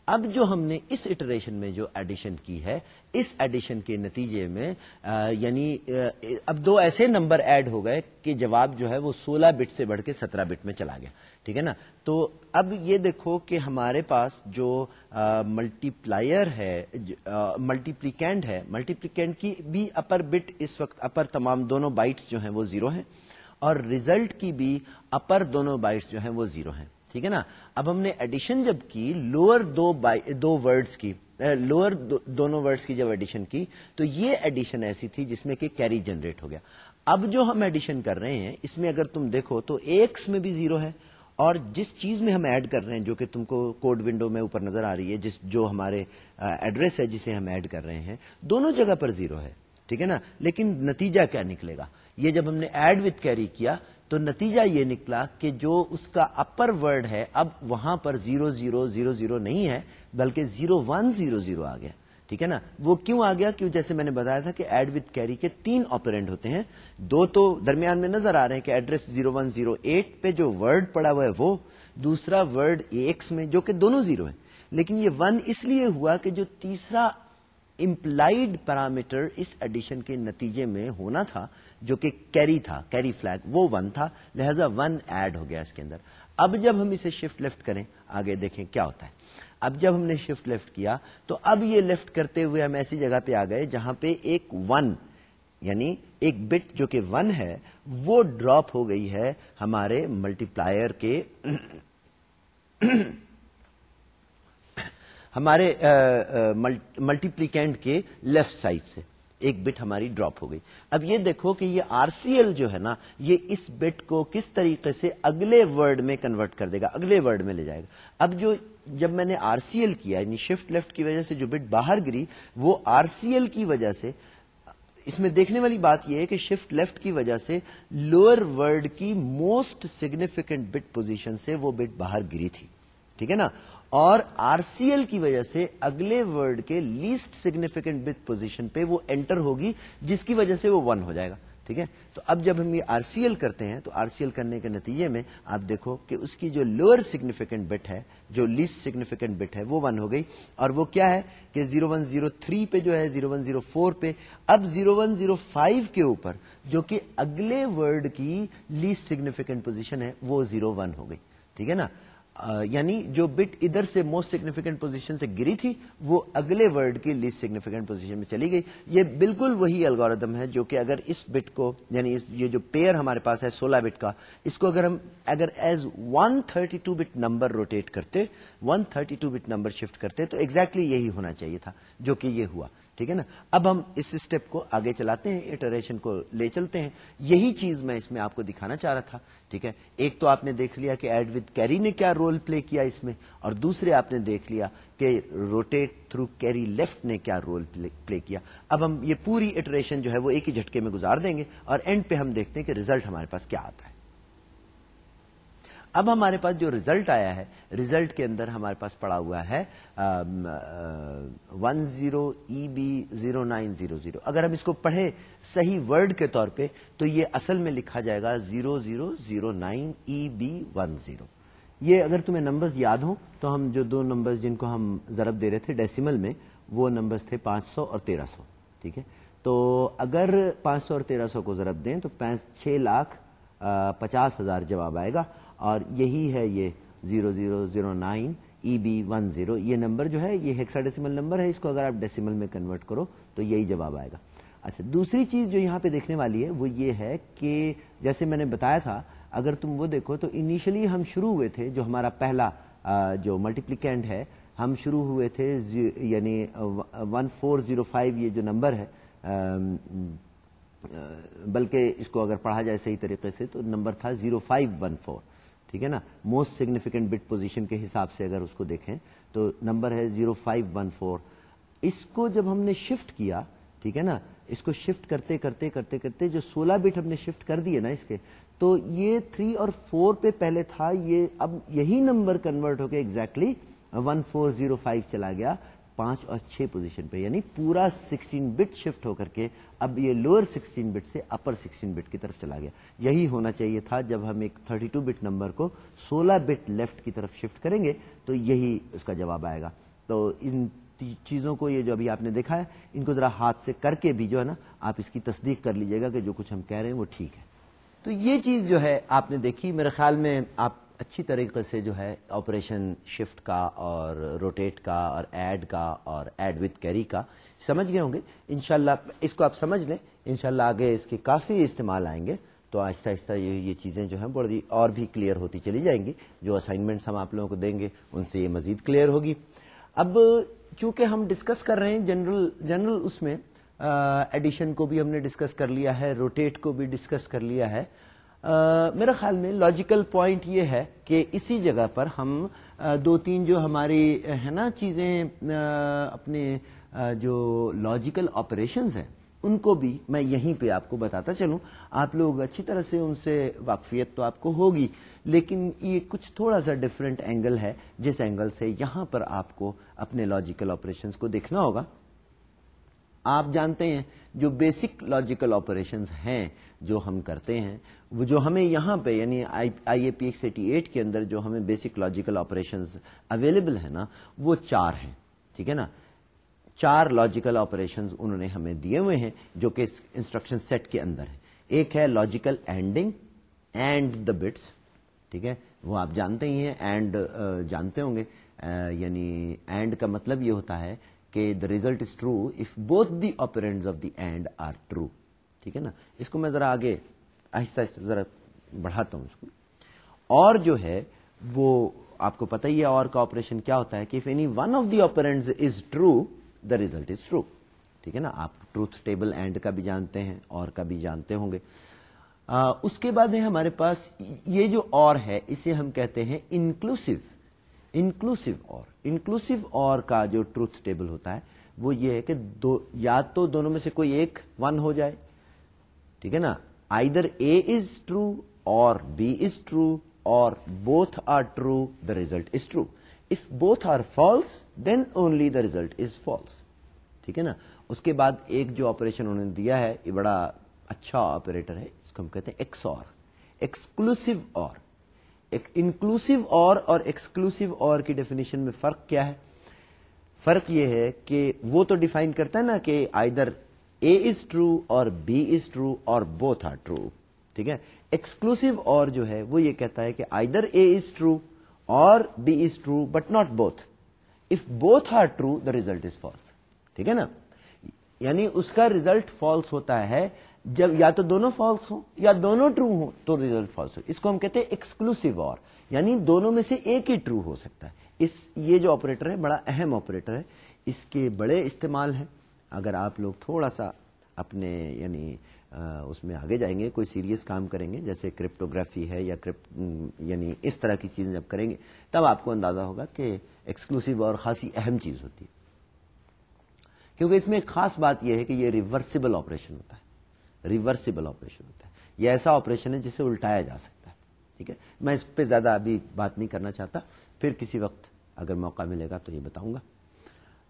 اب جو ہم نے اس اٹریشن میں جو ایڈیشن کی ہے، اس ایڈیشن کے نتیجے میں یعنی اب دو ایسے نمبر ایڈ ہو گئے کہ جواب جو ہے وہ سولہ بٹ سے بڑھ کے سترہ بٹ میں چلا گیا، ٹھیک ہے نا؟ تو اب یہ دیکھو کہ ہمارے پاس جو ملٹی پلائر ہے ملٹی پلیکینڈ ہے ملٹی پلیکینڈ کی بھی اپر بٹ اس وقت اپر تمام دونوں بائٹس جو ہیں وہ زیرو ہیں۔ اور ریزلٹ کی بھی اپر دونوں بائٹس جو ہیں وہ زیرو ہیں۔ ٹھیک ہے نا؟ اب ہم نے ایڈیشن جب کی لوور دو دو ورڈز کی لوور دونوں ورڈز کی جب ایڈیشن کی، تو یہ ایڈیشن ایسی تھی جس میں کہ کیری جنریٹ ہو گیا۔ اب جو ہم ایڈیشن کر رہے ہیں، اس میں اگر تم دیکھو تو ایکس میں بھی زیرو ہے۔ اور جس چیز میں ہم ایڈ کر رہے ہیں، جو کہ تم کو کوڈ ونڈو میں اوپر نظر آ رہی ہے، جس جو ہمارے ایڈریس ہے جسے ہم ایڈ کر رہے ہیں، دونوں جگہ پر زیرو ہے۔ ٹھیک ہے نا؟ لیکن نتیجہ کیا نکلے گا؟ یہ جب ہم نے ایڈ وتھ کیری کیا تو نتیجہ یہ نکلا کہ جو اس کا اپر ورڈ ہے، اب وہاں پر زیرو زیرو زیرو زیرو نہیں ہے، بلکہ زیرو ون زیرو زیرو آ گیا۔ ٹھیک ہے نا؟ وہ کیوں آ گیا؟ کیوں جیسے میں نے بتایا تھا کہ ایڈ وتھ کیری کے تین آپرینٹ ہوتے ہیں۔ دو تو درمیان میں نظر آ رہے ہیں کہ address zero one zero eight پہ جو ورڈ پڑا ہوا ہے وہ، دوسرا ورڈ ایکس میں جو کہ دونوں زیرو ہیں۔ لیکن یہ ون اس لیے ہوا کہ جو تیسرا امپلائڈ پیرامیٹر اس ایڈیشن کے نتیجے میں ہونا تھا جو کہ کیری تھا کیری فلیگ وہ ون تھا، لہذا ون ایڈ ہو گیا اس کے اندر۔ اب جب ہم اسے شفٹ لیفٹ کریں، آگے دیکھیں کیا ہوتا ہے۔ اب جب ہم نے شفٹ لیفٹ کیا، تو اب یہ لیفٹ کرتے ہوئے ہم ایسی جگہ پہ آ گئے جہاں پہ ایک ون یعنی ایک بٹ جو کہ ون ہے، وہ ڈراپ ہو گئی ہے ہمارے ملٹی پلائر کے ہمارے ملٹیپلیکینڈ کے لیفٹ سائڈ سے ایک بٹ ہماری ڈراپ ہو گئی۔ اب یہ دیکھو کہ یہ آر سی ایل جو ہے نا، یہ اس بٹ کو کس طریقے سے اگلے ورڈ میں کنورٹ کر دے گا، اگلے ورڈ میں لے جائے گا۔ اب جو، جب میں نے آر سی ایل کیا یعنی شفٹ لیفٹ کی وجہ سے جو بٹ باہر گری، وہ آر سی ایل کی وجہ سے، اس میں دیکھنے والی بات یہ ہے کہ شفٹ لیفٹ کی وجہ سے لوئر ورڈ کی موسٹ سگنیفیکینٹ بٹ پوزیشن سے وہ بٹ باہر گری تھی۔ ٹھیک ہے نا؟ اور آر سی ایل کی وجہ سے اگلے ورڈ کے لیسٹ سگنیفیکینٹ بت پوزیشن پہ وہ انٹر ہوگی، جس کی وجہ سے وہ ون ہو جائے گا، ٹھیک ہے؟ تو اب جب ہم یہ آر سی ایل کرتے ہیں، تو آر سی ایل کرنے کے نتیجے میں آپ دیکھو کہ اس کی جو لوئر سگنیفیکینٹ بٹ ہے، جو لیسٹ سگنیفیکینٹ بٹ ہے، وہ ون ہو گئی۔ اور وہ کیا ہے کہ زیرو ون زیرو تھری پہ جو ہے زیرو ون زیرو فور پہ، اب زیرو ون زیرو فائیو کے اوپر جو کہ اگلے ورڈ کی لیسٹ سگنیفیکینٹ پوزیشن ہے، وہ زیرو ون ہو گئی۔ ٹھیک ہے نا؟ یعنی جو بٹ ادھر سے موسٹ سگنیفیکینٹ پوزیشن سے گری تھی، وہ اگلے ورڈ کی لیسٹ سگنیفیکینٹ پوزیشن میں چلی گئی۔ یہ بالکل وہی الگوردم ہے جو کہ اگر اس بٹ کو یعنی یہ جو پیئر ہمارے پاس ہے سولہ بٹ کا، اس کو اگر ہم، اگر as one thirty two bit number rotate کرتے one thirty two bit number shift کرتے، تو ایگزیکٹلی exactly یہی ہونا چاہیے تھا، جو کہ یہ ہوا۔ ٹھیک ہے نا؟ اب ہم اس اسٹیپ کو آگے چلاتے ہیں اٹریشن کو لے چلتے ہیں۔ یہی چیز میں اس میں آپ کو دکھانا چاہ رہا تھا، ٹھیک ہے؟ ایک تو آپ نے دیکھ لیا کہ ایڈ وتھ کیری نے کیا رول پلے کیا اس میں، اور دوسرے آپ نے دیکھ لیا کہ روٹیٹ تھرو کیری لیفٹ نے کیا رول پلے کیا۔ اب ہم یہ پوری اٹریشن جو ہے وہ ایک ہی جھٹکے میں گزار دیں گے، اور اینڈ پہ ہم دیکھتے ہیں کہ ریزلٹ ہمارے پاس کیا آتا ہے۔ اب ہمارے پاس جو ریزلٹ آیا ہے ریزلٹ کے اندر ہمارے پاس پڑا ہوا ہے one zero E B zero nine zero zero اگر ہم اس کو پڑھے صحیح ورڈ کے طور پہ، تو یہ اصل میں لکھا جائے گا zero zero zero nine E B one zero یہ اگر تمہیں نمبرز یاد ہوں، تو ہم جو دو نمبرز جن کو ہم ضرب دے رہے تھے ڈیسیمل میں، وہ نمبرز تھے پانچ سو اور تیرہ سو۔ ٹھیک ہے؟ تو اگر پانچ سو اور تیرہ سو کو ضرب دیں، تو چھ لاکھ پچاس ہزار جواب آئے گا۔ اور یہی ہے یہ zero zero zero nine E B one zero یہ نمبر جو ہے، یہ ہیکسا ڈیسیمل نمبر ہے، اس کو اگر آپ ڈیسیمل میں کنورٹ کرو تو یہی جواب آئے گا۔ اچھا دوسری چیز جو یہاں پہ دیکھنے والی ہے، وہ یہ ہے کہ جیسے میں نے بتایا تھا، اگر تم وہ دیکھو تو انیشلی ہم شروع ہوئے تھے، جو ہمارا پہلا جو ملٹیپلیکینڈ ہے، ہم شروع ہوئے تھے یعنی ون فور زیرو فائیو یہ جو نمبر ہے بلکہ اس کو اگر پڑھا جائے صحیح طریقے سے تو نمبر تھا زیرو فائیو ون فور۔ ٹھیک ہے نا؟ موسٹ سگنیفیکینٹ بٹ پوزیشن کے حساب سے اگر اس کو دیکھیں تو نمبر ہے زیرو فائیو ون فور۔ اس کو جب ہم نے شفٹ کیا، ٹھیک ہے نا؟ اس کو شفٹ کرتے کرتے کرتے کرتے جو سولہ بٹ ہم نے شفٹ کر دیے نا اس کے، تو یہ تھری اور فور پہ پہلے تھا، یہ اب یہی نمبر کنورٹ ہو کے exactly one four zero five چلا گیا۔ پانچ اور چھ پوزیشن پہ یعنی پورا سکسٹین بٹ شفٹ ہو کر کے اب یہ لوئر سکسٹین بٹ سے اپر سکسٹین بٹ کی طرف چلا گیا۔ یہی ہونا چاہیے تھا جب ہم ایک تھرٹی ٹو بٹ نمبر کو سولہ بٹ لیفٹ کی طرف شفٹ کریں گے، تو یہی اس کا جواب آئے گا۔ تو ان چیزوں کو یہ جو ابھی آپ نے دیکھا ہے، ان کو ذرا ہاتھ سے کر کے بھی جو ہے نا، آپ اس کی تصدیق کر لیجیے گا کہ جو کچھ ہم کہہ رہے ہیں وہ ٹھیک ہے۔ تو یہ چیز جو ہے، آپ نے دیکھی، میرے خیال میں آپ اچھی طریقے سے جو ہے آپریشن شفٹ کا اور روٹیٹ کا اور ایڈ کا اور ایڈ وتھ کیری کا، سمجھ گئے ہوں گے؟ انشاءاللہ اس کو آپ سمجھ لیں، انشاءاللہ آگے اس کے کافی استعمال آئیں گے۔ تو آہستہ آہستہ یہ یہ چیزیں جو ہیں، بڑی اور بھی کلیئر ہوتی چلی جائیں گی۔ جو اسائنمنٹس ہم آپ لوگوں کو دیں گے، ان سے یہ مزید کلیئر ہوگی۔ اب چونکہ ہم ڈسکس کر رہے ہیں جنرل جنرل اس میں ایڈیشن کو بھی ہم نے ڈسکس کر لیا ہے روٹیٹ کو بھی ڈسکس کر لیا ہے۔ میرا خیال میں لاجیکل پوائنٹ یہ ہے کہ اسی جگہ پر ہم دو تین جو ہماری ہے نا، چیزیں اپنے جو لاجیکل آپریشنز ہیں، ان کو بھی میں یہیں پہ آپ کو بتاتا چلوں۔ آپ لوگ اچھی طرح سے ان سے واقفیت تو آپ کو ہوگی، لیکن یہ کچھ تھوڑا سا ڈفرینٹ اینگل ہے، جس اینگل سے یہاں پر آپ کو اپنے لاجیکل آپریشنز کو دیکھنا ہوگا۔ آپ جانتے ہیں جو بیسک لاجیکل آپریشن ہیں جو ہم کرتے ہیں، وہ جو ہمیں یہاں پہ یعنی I A P X eighty eight کے اندر جو ہمیں بیسک لاجیکل آپریشن اویلیبل ہے نا، وہ چار ہیں، ٹھیک ہے نا؟ چار لاجیکل آپریشن انہوں نے ہمیں دیے ہوئے ہیں جو کہ انسٹرکشن سیٹ کے اندر ہے ایک ہے logical anding and the bits ٹھیک ہے؟ وہ آپ جانتے ہی ہیں اینڈ جانتے ہوں گے۔ یعنی اینڈ کا مطلب یہ ہوتا ہے کہ the result is true if both the operand of the and are true ٹھیک ہے نا؟ اس کو میں ذرا آگے آہستہ آہستہ ذرا بڑھاتا ہوں اس کو۔ اور جو ہے وہ آپ کو پتا ہی ہے اور کا آپریشن کیا ہوتا ہے کہ if any one of the operand is true the result is true ٹھیک ہے نا؟ آپ ٹروتھ ٹیبل اینڈ کا بھی جانتے ہیں اور کا بھی جانتے ہوں گے۔ آ, اس کے بعد ہے ہمارے پاس یہ جو اور ہے اسے ہم کہتے ہیں انکلوسو انکلوسو اور۔ انکلوسو اور کا جو ٹروتھ ٹیبل ہوتا ہے وہ یہ ہے کہ دو یا تو دونوں میں سے کوئی ایک ون ہو جائے ٹھیک ہے نا؟ Either A is true or B is true or both are true the result is true if both are false then only the result is false ٹھیک ہے نا؟ اس کے بعد ایک جو آپریشن انہوں نے دیا ہے، یہ بڑا اچھا آپریٹر ہے، اس کو ہم کہتے ہیں X or exclusive or inclusive or اور ایکسکلوسو اور کی ڈیفینیشن میں فرق کیا ہے؟ فرق یہ ہے کہ وہ تو ڈیفائن کرتا ہے نا کہ either A is true or B is true or both are true ٹھیک ہے؟ ایکسکلوسو اور جو ہے وہ یہ کہتا ہے کہ either A is true or B is true but not both if both are true the result is false ٹھیک ہے نا؟ یعنی اس کا ریزلٹ فالس ہوتا ہے جب یا تو دونوں فالس ہوں یا دونوں ٹرو ہوں تو ریزلٹ فالس ہو. اس کو ہم کہتے ہیں ایکسکلوسو اور یعنی دونوں میں سے ایک ہی ٹرو ہو سکتا ہے. اس یہ جو آپریٹر ہے، بڑا اہم آپریٹر ہے، اس کے بڑے استعمال ہیں. اگر آپ لوگ تھوڑا سا اپنے یعنی اس میں آگے جائیں گے، کوئی سیریس کام کریں گے، جیسے کرپٹوگرافی ہے یا کرپٹ یعنی اس طرح کی چیزیں جب کریں گے، تب آپ کو اندازہ ہوگا کہ ایکسکلوسو اور خاصی اہم چیز ہوتی ہے۔ کیونکہ اس میں ایک خاص بات یہ ہے کہ یہ ریورسبل آپریشن ہوتا ہے۔ ریورسبل آپریشن ہوتا ہے۔ یہ ایسا آپریشن ہے جسے الٹایا جا سکتا ہے۔ ٹھیک ہے؟ میں اس پہ زیادہ ابھی بات نہیں کرنا چاہتا۔ پھر کسی وقت اگر موقع ملے گا تو یہ بتاؤں گا۔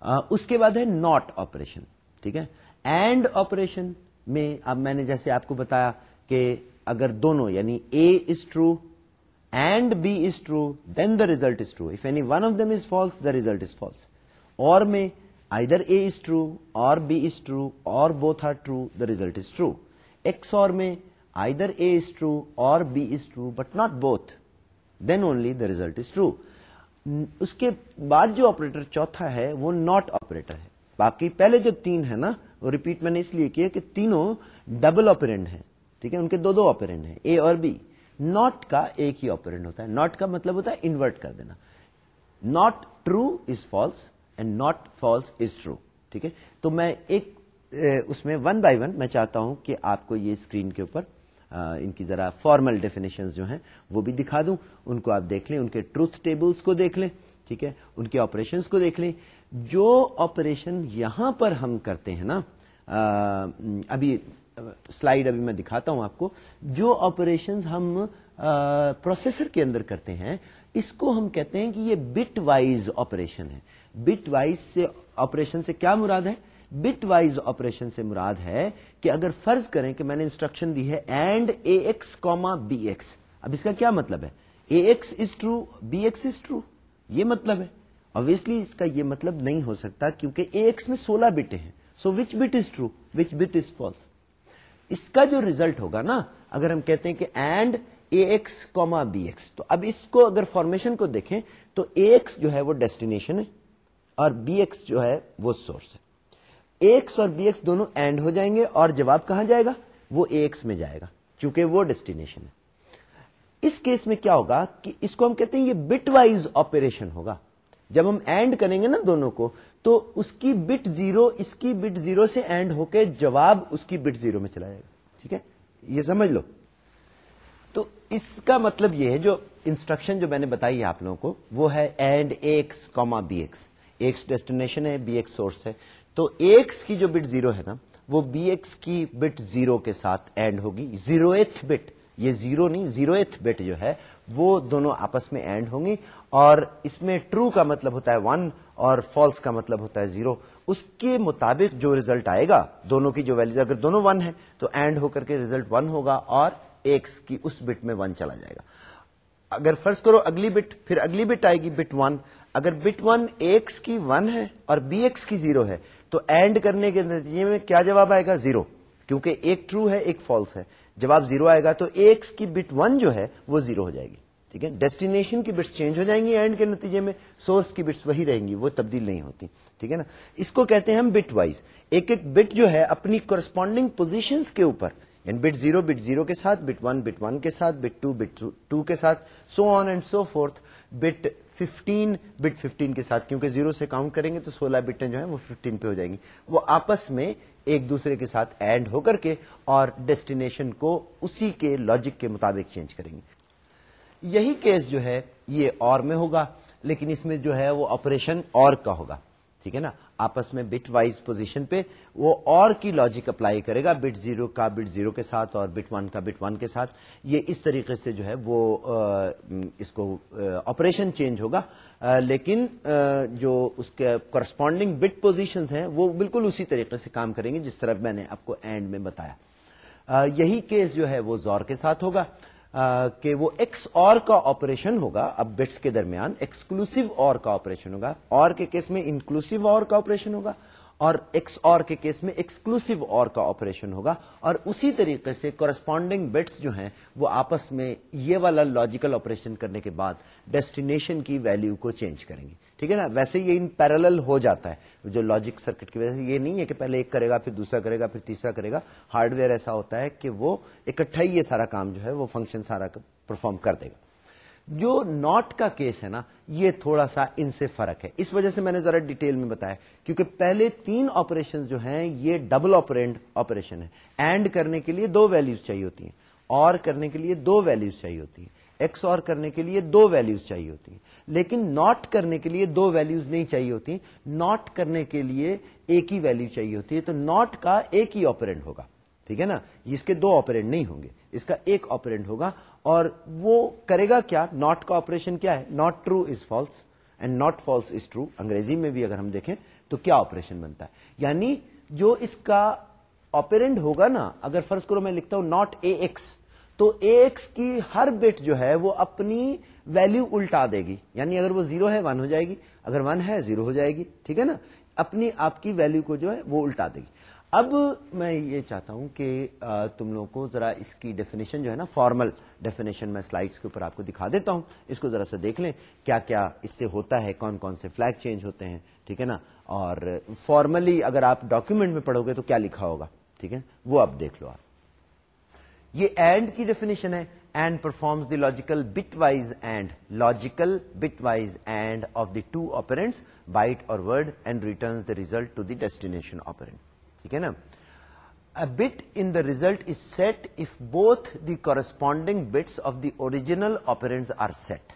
اس کے بعد ہے ناٹ آپریشن ٹھیک ہے؟ اینڈ آپریشن میں اب میں نے جیسے آپ کو بتایا کہ اگر دونوں یعنی A is true and B is true then the result is true if any one of them is false the result is false or میں either A is true or B is true or both are true the result is true X or میں either A is true or B is true but not both then only the result is true اس کے بعد جو operator چوتھا ہے، وہ not operator ہے۔ باقی پہلے جو تین ہے نا، وہ ریپیٹ میں نے اس لیے کیا کہ تینوں ڈبل آپرینٹ ہیں۔ ٹھیک ہے؟ ان کے دو دو آپرینٹ ہیں۔ اے اور بی ناٹ کا ایک ہی آپرینٹ ہوتا ہے۔ ناٹ کا مطلب ہوتا ہے انورٹ کر دینا۔ Not true is false and not false is true ٹھیک ہے؟ تو میں ایک، اس میں ون بائی ون میں چاہتا ہوں کہ آپ کو یہ اسکرین کے اوپر ان کی ذرا فارمل ڈیفینیشن جو ہیں، وہ بھی دکھا دوں۔ ان کو آپ دیکھ لیں، ان کے ٹروتھ ٹیبلس کو دیکھ لیں، ٹھیک ہے؟ ان کے آپریشن کو دیکھ لیں۔ جو آپریشن یہاں پر ہم کرتے ہیں نا ابھی سلائیڈ ابھی میں دکھاتا ہوں آپ کو۔ جو آپریشن ہم پروسیسر کے اندر کرتے ہیں، اس کو ہم کہتے ہیں کہ یہ بٹ وائز آپریشن ہے۔ بٹ وائز سے آپریشن سے کیا مراد ہے؟ بٹ وائز آپریشن سے مراد ہے کہ اگر فرض کریں کہ میں نے انسٹرکشن دی ہے and A X comma B X اب اس کا کیا مطلب ہے؟ A X is true B X is true یہ مطلب ہے. اوبیسلی اس کا یہ مطلب نہیں ہو سکتا کیونکہ اے ایکس میں سولہ بٹ ہیں. So which bit is true which bit is false اس کا جو ریزلٹ ہوگا نا، اگر ہم کہتے ہیں کہ and A X comma B X تو اب اس کو اگر فارمیشن کو دیکھیں، تو اے ایکس جو ہے وہ ڈیسٹینیشن ہے اور بی ایکس جو ہے وہ سورس ہے. ایکس اور بی ایکس دونوں اینڈ ہو جائیں گے اور جواب کہاں جائے گا؟ وہ ایکس میں جائے گا، چونکہ وہ ڈیسٹینیشن ہے۔ اس کیس میں کیا ہوگا کہ اس کو ہم کہتے ہیں یہ بٹ وائز آپریشن ہوگا۔ جب ہم اینڈ کریں گے نا دونوں کو، تو اس کی بٹ زیرو اس کی بٹ زیرو سے اینڈ ہو کے جواب اس کی بٹ زیرو میں چلا جائے گا۔ ٹھیک ہے؟ یہ سمجھ لو۔ تو اس کا مطلب یہ ہے، جو انسٹرکشن جو میں نے بتائی آپ لوگوں کو، وہ ہے and X comma B X X destination ہے بی ایکس سورس ہے۔ تو ایکس کی جو بٹ زیرو ہے نا، وہ بی ایکس کی بٹ زیرو کے ساتھ اینڈ ہوگی۔ زیرو ایتھ بٹ، یہ زیرو نہیں، زیرو ایتھ بٹ جو ہے، وہ دونوں آپس میں اینڈ ہوں گی اور اس میں ٹرو کا مطلب ہوتا ہے ون اور فالس کا مطلب ہوتا ہے زیرو۔ اس کے مطابق جو ریزلٹ آئے گا، دونوں کی جو ویلو اگر دونوں ون ہے تو اینڈ ہو کر کے ریزلٹ ون ہوگا اور ایکس کی اس بٹ میں ون چلا جائے گا۔ اگر فرض کرو اگلی بٹ، پھر اگلی بٹ آئے گی بٹ ون اگر بٹ ون ایکس کی ون ہے اور بی ایکس کی زیرو ہے تو اینڈ کرنے کے نتیجے میں کیا جواب آئے گا؟ زیرو کیونکہ ایک ٹرو ہے، ایک فالس ہے. جواب زیرو آئے گا تو ایکس کی بٹ ون جو ہے، وہ زیرو ہو جائے گی. ٹھیک ہے؟ ڈیسٹینیشن کی بٹس چینج ہو جائیں گی اینڈ کے نتیجے میں سورس کی بٹس وہی رہیں گی، وہ تبدیل نہیں ہوتی. ٹھیک ہے نا؟ اس کو کہتے ہیں ہم بٹ وائز ایک ایک بٹ جو ہے، اپنی کرسپونڈنگ پوزیشن کے اوپر یعنی بٹ زیرو بٹ زیرو کے ساتھ بٹ ون بٹ ون کے ساتھ بٹ ٹو بٹ ٹو کے ساتھ so on and so forth bit fifteen bit fifteen کے ساتھ، کیونکہ زیرو سے کاؤنٹ کریں گے تو سولہ بٹیں جو ہیں وہ ففٹین پہ ہو جائیں گی۔ وہ آپس میں ایک دوسرے کے ساتھ اینڈ ہو کر کے اور ڈیسٹینیشن کو اسی کے لاجک کے مطابق چینج کریں گے۔ یہی کیس جو ہے، یہ اور میں ہوگا، لیکن اس میں جو ہے وہ آپریشن اور کا ہوگا۔ ٹھیک ہے نا؟ آپس میں بٹ وائز پوزیشن پہ، وہ اور کی لاجک اپلائی کرے گا بٹ زیرو کا بٹ زیرو کے ساتھ اور بٹ ون کا بٹ ون کے ساتھ۔ یہ اس طریقے سے جو ہے وہ اس کو آپریشن چینج ہوگا۔ لیکن جو اس کے کرسپونڈنگ بٹ پوزیشن ہیں، وہ بالکل اسی طریقے سے کام کریں گے جس طرح میں نے آپ کو اینڈ میں بتایا۔ یہی کیس جو ہے وہ زور کے ساتھ ہوگا۔ کہ وہ ایکس اور کا آپریشن ہوگا، اب بٹس کے درمیان ایکسکلوسو اور کا آپریشن ہوگا۔ اور کے کیس میں انکلوسو اور کا آپریشن ہوگا، اور ایکس اور کے کیس میں ایکسکلوسو اور کا آپریشن ہوگا۔ اور اسی طریقے سے کورسپونڈنگ بٹس جو ہیں، وہ آپس میں یہ والا لاجیکل آپریشن کرنے کے بعد ڈیسٹینیشن کی ویلو کو چینج کریں گے۔ ٹھیک ہے نا؟ ویسے یہ ان پیرل ہو جاتا ہے۔ جو لاجک سرکٹ کی وجہ سے یہ نہیں ہے کہ پہلے ایک کرے گا، پھر دوسرا کرے گا، پھر تیسرا کرے گا۔ ہارڈ ویئر ایسا ہوتا ہے کہ وہ اکٹھا ہی یہ سارا کام جو ہے، وہ فنکشن سارا پرفارم کر دے گا۔ جو ناٹ کا کیس ہے نا، یہ تھوڑا سا ان سے فرق ہے۔ اس وجہ سے میں نے ذرا ڈیٹیل میں بتایا۔ کیونکہ پہلے تین آپریشن جو ہیں، یہ ڈبل آپرینٹ آپریشن ہے اینڈ کرنے کے لیے دو ویلوز چاہیے ہوتی ہیں۔ اور کرنے کے لیے دو ویلوز چاہیے ہوتی ہیں۔ ایکس اور کرنے کے لیے دو ویلوز چاہیے ہوتی ہیں۔ لیکن ناٹ کرنے کے لیے دو ویلوز نہیں چاہیے ہوتی ناٹ کرنے کے لیے ایک ہی ویلو چاہیے ہوتی ہے۔ تو ناٹ کا ایک ہی آپرینٹ ہوگا۔ ٹھیک ہے نا؟ اس کے دو آپرینٹ نہیں ہوں گے۔ اس کا ایک آپرینٹ ہوگا۔ اور وہ کرے گا کیا؟ ناٹ کا آپریشن کیا ہے؟ Not true is false and not false is true انگریزی میں بھی اگر ہم دیکھیں تو کیا آپریشن بنتا ہے؟ یعنی جو اس کا آپرینٹ ہوگا نا، اگر فرض کرو میں لکھتا ہوں ناٹ اے ایکس، تو اے ایکس کی ہر بٹ جو ہے وہ اپنی ویلو الٹا دے گی یعنی اگر وہ زیرو ہے ون ہو جائے گی، اگر ون ہے، زیرو ہو جائے گی، ٹھیک ہے نا؟ اپنی آپ کی ویلو کو جو ہے وہ الٹا دے گی۔ اب میں یہ چاہتا ہوں کہ تم لوگوں کو ذرا اس کی ڈیفینیشن جو ہے نا فارمل ڈیفینیشن میں سلائڈس کے اوپر آپ کو دکھا دیتا ہوں۔ اس کو ذرا سا دیکھ لیں، کیا کیا اس سے ہوتا ہے، کون کون سے فلیگ چینج ہوتے ہیں، ٹھیک ہے نا؟ اور فارملی اگر آپ ڈاکومنٹ میں پڑھو گے تو کیا لکھا ہوگا، ٹھیک ہے؟ وہ اب دیکھ لو آپ۔ یہ اینڈ کی ڈیفینیشن ہے۔ And performs the logical bitwise and logical bitwise and of the two operands byte or word and return the result to the destination operand ٹھیک ہے نا bit in the result is set if both the corresponding bits of the original operand are set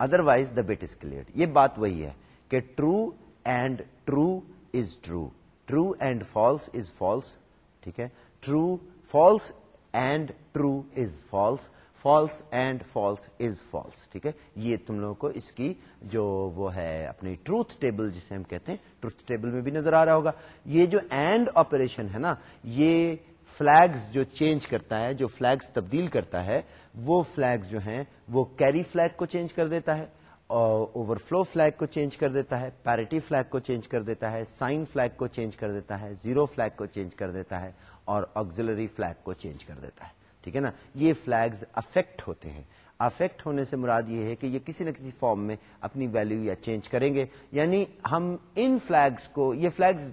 otherwise the bit is clear یہ بات وہی ہے کہ true and true is true true and false is false ٹھیک ہے true false and true is false false and false is false ٹھیک ہے؟ یہ تم لوگوں کو اس کی جو وہ ہے اپنی ٹروتھ ٹیبل جسے ہم کہتے ہیں ٹروتھ ٹیبل میں بھی نظر آ رہا ہوگا۔ یہ جو اینڈ آپریشن ہے نا، یہ فلیگز جو چینج کرتا ہے، جو فلیگز تبدیل کرتا ہے، وہ فلیگز جو ہیں، وہ کیری فلیگ کو چینج کر دیتا ہے اوور فلو فلیگ کو چینج کر دیتا ہے پیرٹی فلیگ کو چینج کر دیتا ہے سائن فلیگ کو چینج کر دیتا ہے زیرو فلیگ کو چینج کر دیتا ہے، اور آگزلری فلیگ کو چینج کر دیتا ہے۔ ٹھیک ہے نا؟ یہ فلیگز افیکٹ ہوتے ہیں۔ افیکٹ ہونے سے مراد یہ ہے کہ یہ کسی نہ کسی فارم میں اپنی ویلو یا چینج کریں گے۔ یعنی ہم ان فلیگز کو، یہ فلیگز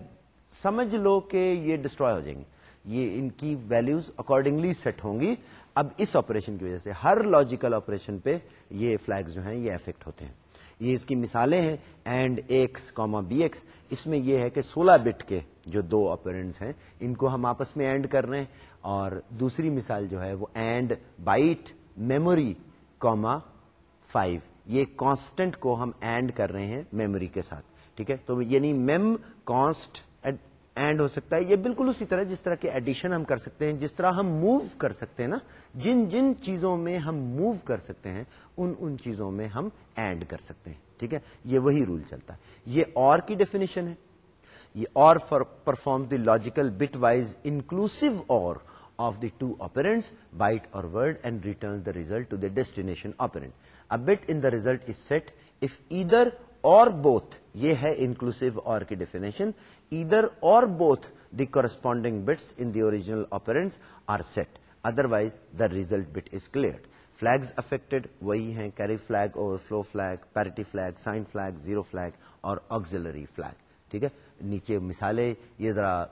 سمجھ لو کہ یہ ڈسٹروائے ہو جائیں گے۔ یہ ان کی ویلوز اکارڈنگلی سیٹ ہوں گی۔ اب اس آپریشن کی وجہ سے، ہر لاجیکل آپریشن پہ یہ فلیگز جو ہیں، یہ افیکٹ ہوتے ہیں۔ یہ اس کی مثالیں ہیں۔ And X comma B X اس میں یہ ہے کہ سولہ بٹ کے جو دو آپرینٹس ہیں، ان کو ہم آپس میں اینڈ کر رہے ہیں۔ اور دوسری مثال جو ہے وہ and byte memory comma five. یہ کانسٹنٹ کو ہم اینڈ کر رہے ہیں میموری کے ساتھ، ٹھیک ہے؟ تو یعنی میم کانسٹ اینڈ ہو سکتا ہے، یہ بالکل اسی طرح جس طرح کے ایڈیشن ہم کر سکتے ہیں، جس طرح ہم موو کر سکتے ہیں نا، جن جن چیزوں میں ہم موو کر سکتے ہیں، ان ان چیزوں میں ہم اینڈ کر سکتے ہیں، ٹھیک ہے؟ یہ وہی رول چلتا ہے۔ یہ اور کی ڈیفینیشن ہے۔ یہ or perform the logical bitwise inclusive or of the two operands byte or word and return the result to the destination operand a bit in the result is set if either or both یہ ہے inclusive اور کی definition ادھر اور both the corresponding bits in the original operands are set otherwise the result bit is clear flags affected وہی ہیں carry flag overflow flag parity flag sign flag zero flag اور auxiliary flag ٹھیک ہے نیچے مثالیں، یہ ذرا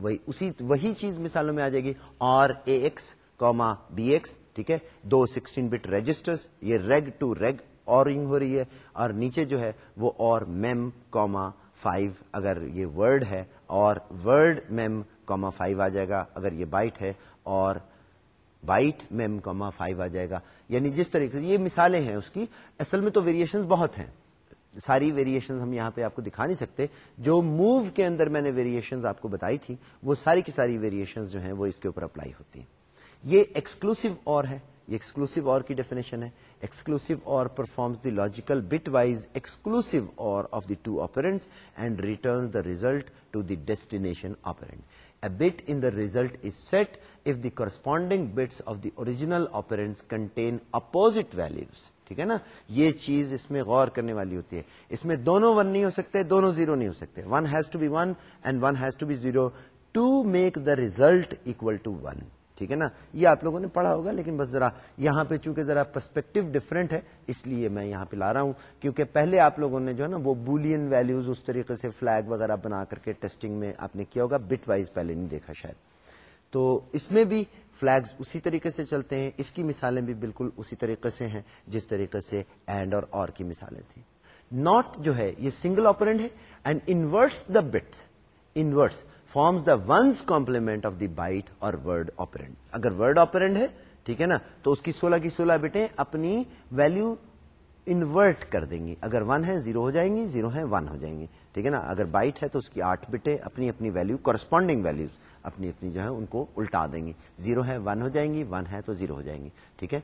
وہی، اسی، وہی چیز مثالوں میں آ جائے گی۔ Or A X comma B X ٹھیک ہے؟ دو سکسٹین بٹ رجسٹرز یہ ریگ ٹو ریگ اورنگ ہو رہی ہے۔ اور نیچے جو ہے وہ اور میم کوما فائیو اگر یہ ورڈ ہے، OR word mem comma five آ جائے گا۔ اگر یہ بائٹ ہے، OR byte mem comma five آ جائے گا۔ یعنی جس طریقے سے، یہ مثالیں ہیں اس کی، اصل میں تو ویریشن بہت ہیں۔ ساری ویریشن ہم یہاں پہ آپ کو دکھا نہیں سکتے۔ جو موو کے اندر میں نے ویریشن آپ کو بتائی تھی، وہ ساری کی ساری ویریشن جو ہیں وہ اس کے اوپر اپلائی ہوتی ہیں۔ یہ ایکسکلوسو اور ہے، یہ ایکسکلوسو اور کی ڈیفینیشن ہے۔ Exclusive or performs the logical bitwise exclusive or of the two operands and return the result to the destination operand a bit in the result is set if the corresponding bits of the original operands contain opposite values ٹھیک ہے نا؟ یہ چیز اس میں غور کرنے والی ہوتی ہے۔ اس میں دونوں ون نہیں ہو سکتے، دونوں زیرو نہیں ہو سکتے۔ One has to be one and one has to be zero to make the result equal to one ٹھیک ہے نا؟ یہ آپ لوگوں نے پڑھا ہوگا، لیکن بس ذرا یہاں پہ چونکہ ذرا پرسپیکٹو ڈفرینٹ ہے، اس لیے میں یہاں پہ لا رہا ہوں۔ کیونکہ پہلے آپ لوگوں نے جو ہے نا وہ بولین ویلوز اس طریقے سے فلیگ وغیرہ بنا کر کے ٹیسٹنگ میں آپ نے کیا ہوگا بٹ وائز پہلے نہیں دیکھا شاید۔ تو اس میں بھی فلیگز اسی طریقے سے چلتے ہیں۔ اس کی مثالیں بھی بالکل اسی طریقے سے ہیں، جس طریقے سے اینڈ اور اور کی مثالیں تھیں۔ ناٹ جو ہے، یہ سنگل آپرینٹ ہے and inverts the bit inverts forms the one's complement of the byte or word operand اگر ورڈ آپرینٹ ہے، ٹھیک ہے نا، تو اس کی سولہ کی سولہ بٹیں اپنی ویلو انورٹ کر دیں گی۔ اگر ون ہے زیرو ہو جائیں گی زیرو ہے ون ہو جائیں گی۔ ٹھیک ہے نا؟ اگر بائٹ ہے تو اس کی آٹھ بٹیں اپنی اپنی ویلو کورسپونڈنگ ویلوز اپنی اپنی جو ہے ان کو الٹا دیں گی۔ زیرو ہے ون ہو جائیں گی ون ہے تو زیرو ہو جائیں گی۔ ٹھیک ہے؟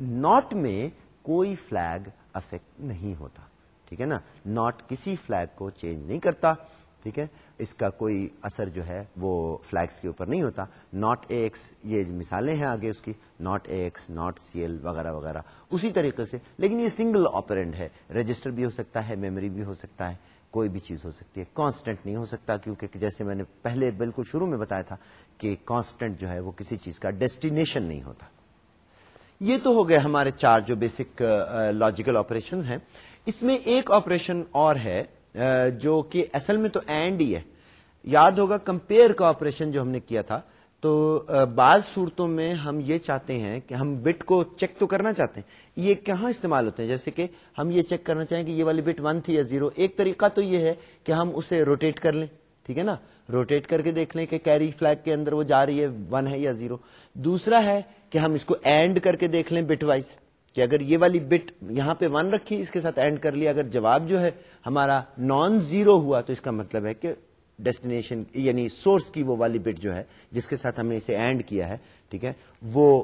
ناٹ میں کوئی فلیگ افیکٹ نہیں ہوتا۔ ٹھیک ہے نا؟ ناٹ کسی فلیگ کو چینج نہیں کرتا۔ ٹھیک ہے؟ اس کا کوئی اثر جو ہے وہ فلیگس کے اوپر نہیں ہوتا۔ ناٹ ایکس یہ مثالیں ہیں آگے اس کی۔ Not X not C L وغیرہ وغیرہ۔ اسی طریقے سے۔ لیکن یہ سنگل آپرینٹ ہے۔ رجسٹر بھی ہو سکتا ہے میموری بھی ہو سکتا ہے۔ کوئی بھی چیز ہو سکتی ہے۔ کانسٹنٹ نہیں ہو سکتا، کیونکہ جیسے میں نے پہلے بالکل شروع میں بتایا تھا کہ کانسٹنٹ جو ہے وہ کسی چیز کا ڈیسٹینیشن نہیں ہوتا۔ یہ تو ہو گئے ہمارے چار جو بیسک لاجیکل آپریشن ہیں۔ اس میں ایک آپریشن اور ہے۔ جو کہ اصل میں تو اینڈ ہی ہے۔ یاد ہوگا کمپیئر کا آپریشن جو ہم نے کیا تھا، تو بعض صورتوں میں ہم یہ چاہتے ہیں کہ ہم بٹ کو چیک تو کرنا چاہتے ہیں۔ یہ کہاں استعمال ہوتے ہیں؟ جیسے کہ ہم یہ چیک کرنا چاہیں کہ یہ والی بٹ ون تھی یا زیرو۔ ایک طریقہ تو یہ ہے کہ ہم اسے روٹیٹ کر لیں، ٹھیک ہے نا؟ روٹیٹ کر کے دیکھ لیں کہ کیری فلیگ کے اندر وہ جا رہی ہے، ون ہے یا زیرو۔ دوسرا ہے کہ ہم اس کو اینڈ کر کے دیکھ لیں بٹ وائز۔ کہ اگر یہ والی بٹ یہاں پہ ون رکھی، اس کے ساتھ اینڈ کر لیا، اگر جواب جو ہے ہمارا نان زیرو ہوا، تو اس کا مطلب ہے کہ ڈیسٹینیشن یعنی سورس کی وہ والی بٹ جو ہے، جس کے ساتھ ہم نے اسے اینڈ کیا ہے، ٹھیک ہے، وہ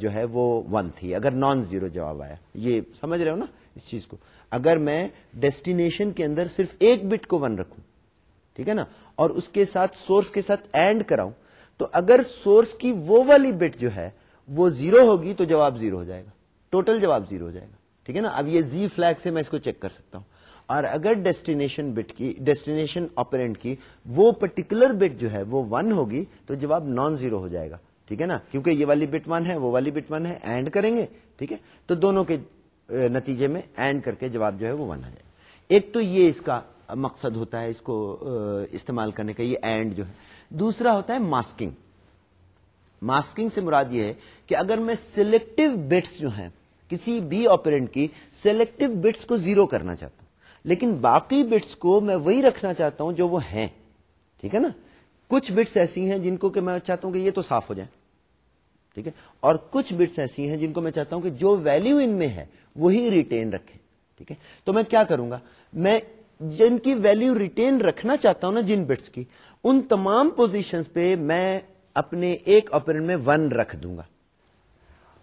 جو ہے وہ ون تھی۔ اگر نان زیرو جواب آیا، یہ سمجھ رہے ہو نا اس چیز کو؟ اگر میں ڈیسٹینیشن کے اندر صرف ایک بٹ کو ون رکھوں، ٹھیک ہے نا، اور اس کے ساتھ سورس کے ساتھ اینڈ کراؤں، تو اگر سورس کی وہ والی بٹ جو ہے وہ زیرو ہوگی، تو جواب زیرو ہو جائے گا۔ ٹوٹل جواب زیرو ہو جائے گا۔ ٹھیک ہے نا؟ اب یہ زی فلیگ سے میں اس کو چیک کر سکتا ہوں۔ اور اگر ڈیسٹینیشن بٹ کی، ڈیسٹینیشن آپرینٹ کی وہ پرٹیکولر بٹ جو ہے وہ ون ہوگی تو جواب نان زیرو ہو جائے گا۔ ٹھیک ہے نا؟ کیونکہ یہ والی بٹ ون ہے، وہ والی بٹ ون ہے، اینڈ کریں گے۔ ٹھیک ہے؟ تو دونوں کے نتیجے میں اینڈ کر کے جواب جو ہے وہ ون آ جائے ایک تو یہ اس کا مقصد ہوتا ہے، اس کو استعمال کرنے کا، یہ اینڈ جو ہے۔ دوسرا ہوتا ہے ماسکنگ۔ ماسکنگ سے مراد یہ ہے کہ اگر میں سلیکٹو بٹس جو ہیں کسی بھی آپرینٹ کی سلیکٹو بٹس کو زیرو کرنا چاہتا ہوں۔ لیکن باقی بٹس کو میں وہی رکھنا چاہتا ہوں جو وہ ہیں۔ ٹھیک ہے نا؟ کچھ بٹس ایسی ہیں جن کو کہ میں چاہتا ہوں کہ یہ تو صاف ہو جائے ٹھیک ہے؟ اور کچھ بٹس ایسی ہیں جن کو میں چاہتا ہوں کہ جو ویلو ان میں ہے، وہی ریٹین رکھے ٹھیک ہے؟ تو میں کیا کروں گا؟ میں جن کی ویلو ریٹین رکھنا چاہتا ہوں نا، جن بٹس کی، ان تمام پوزیشن پہ میں اپنے ایک آپرینٹ میں ون رکھ دوں گا۔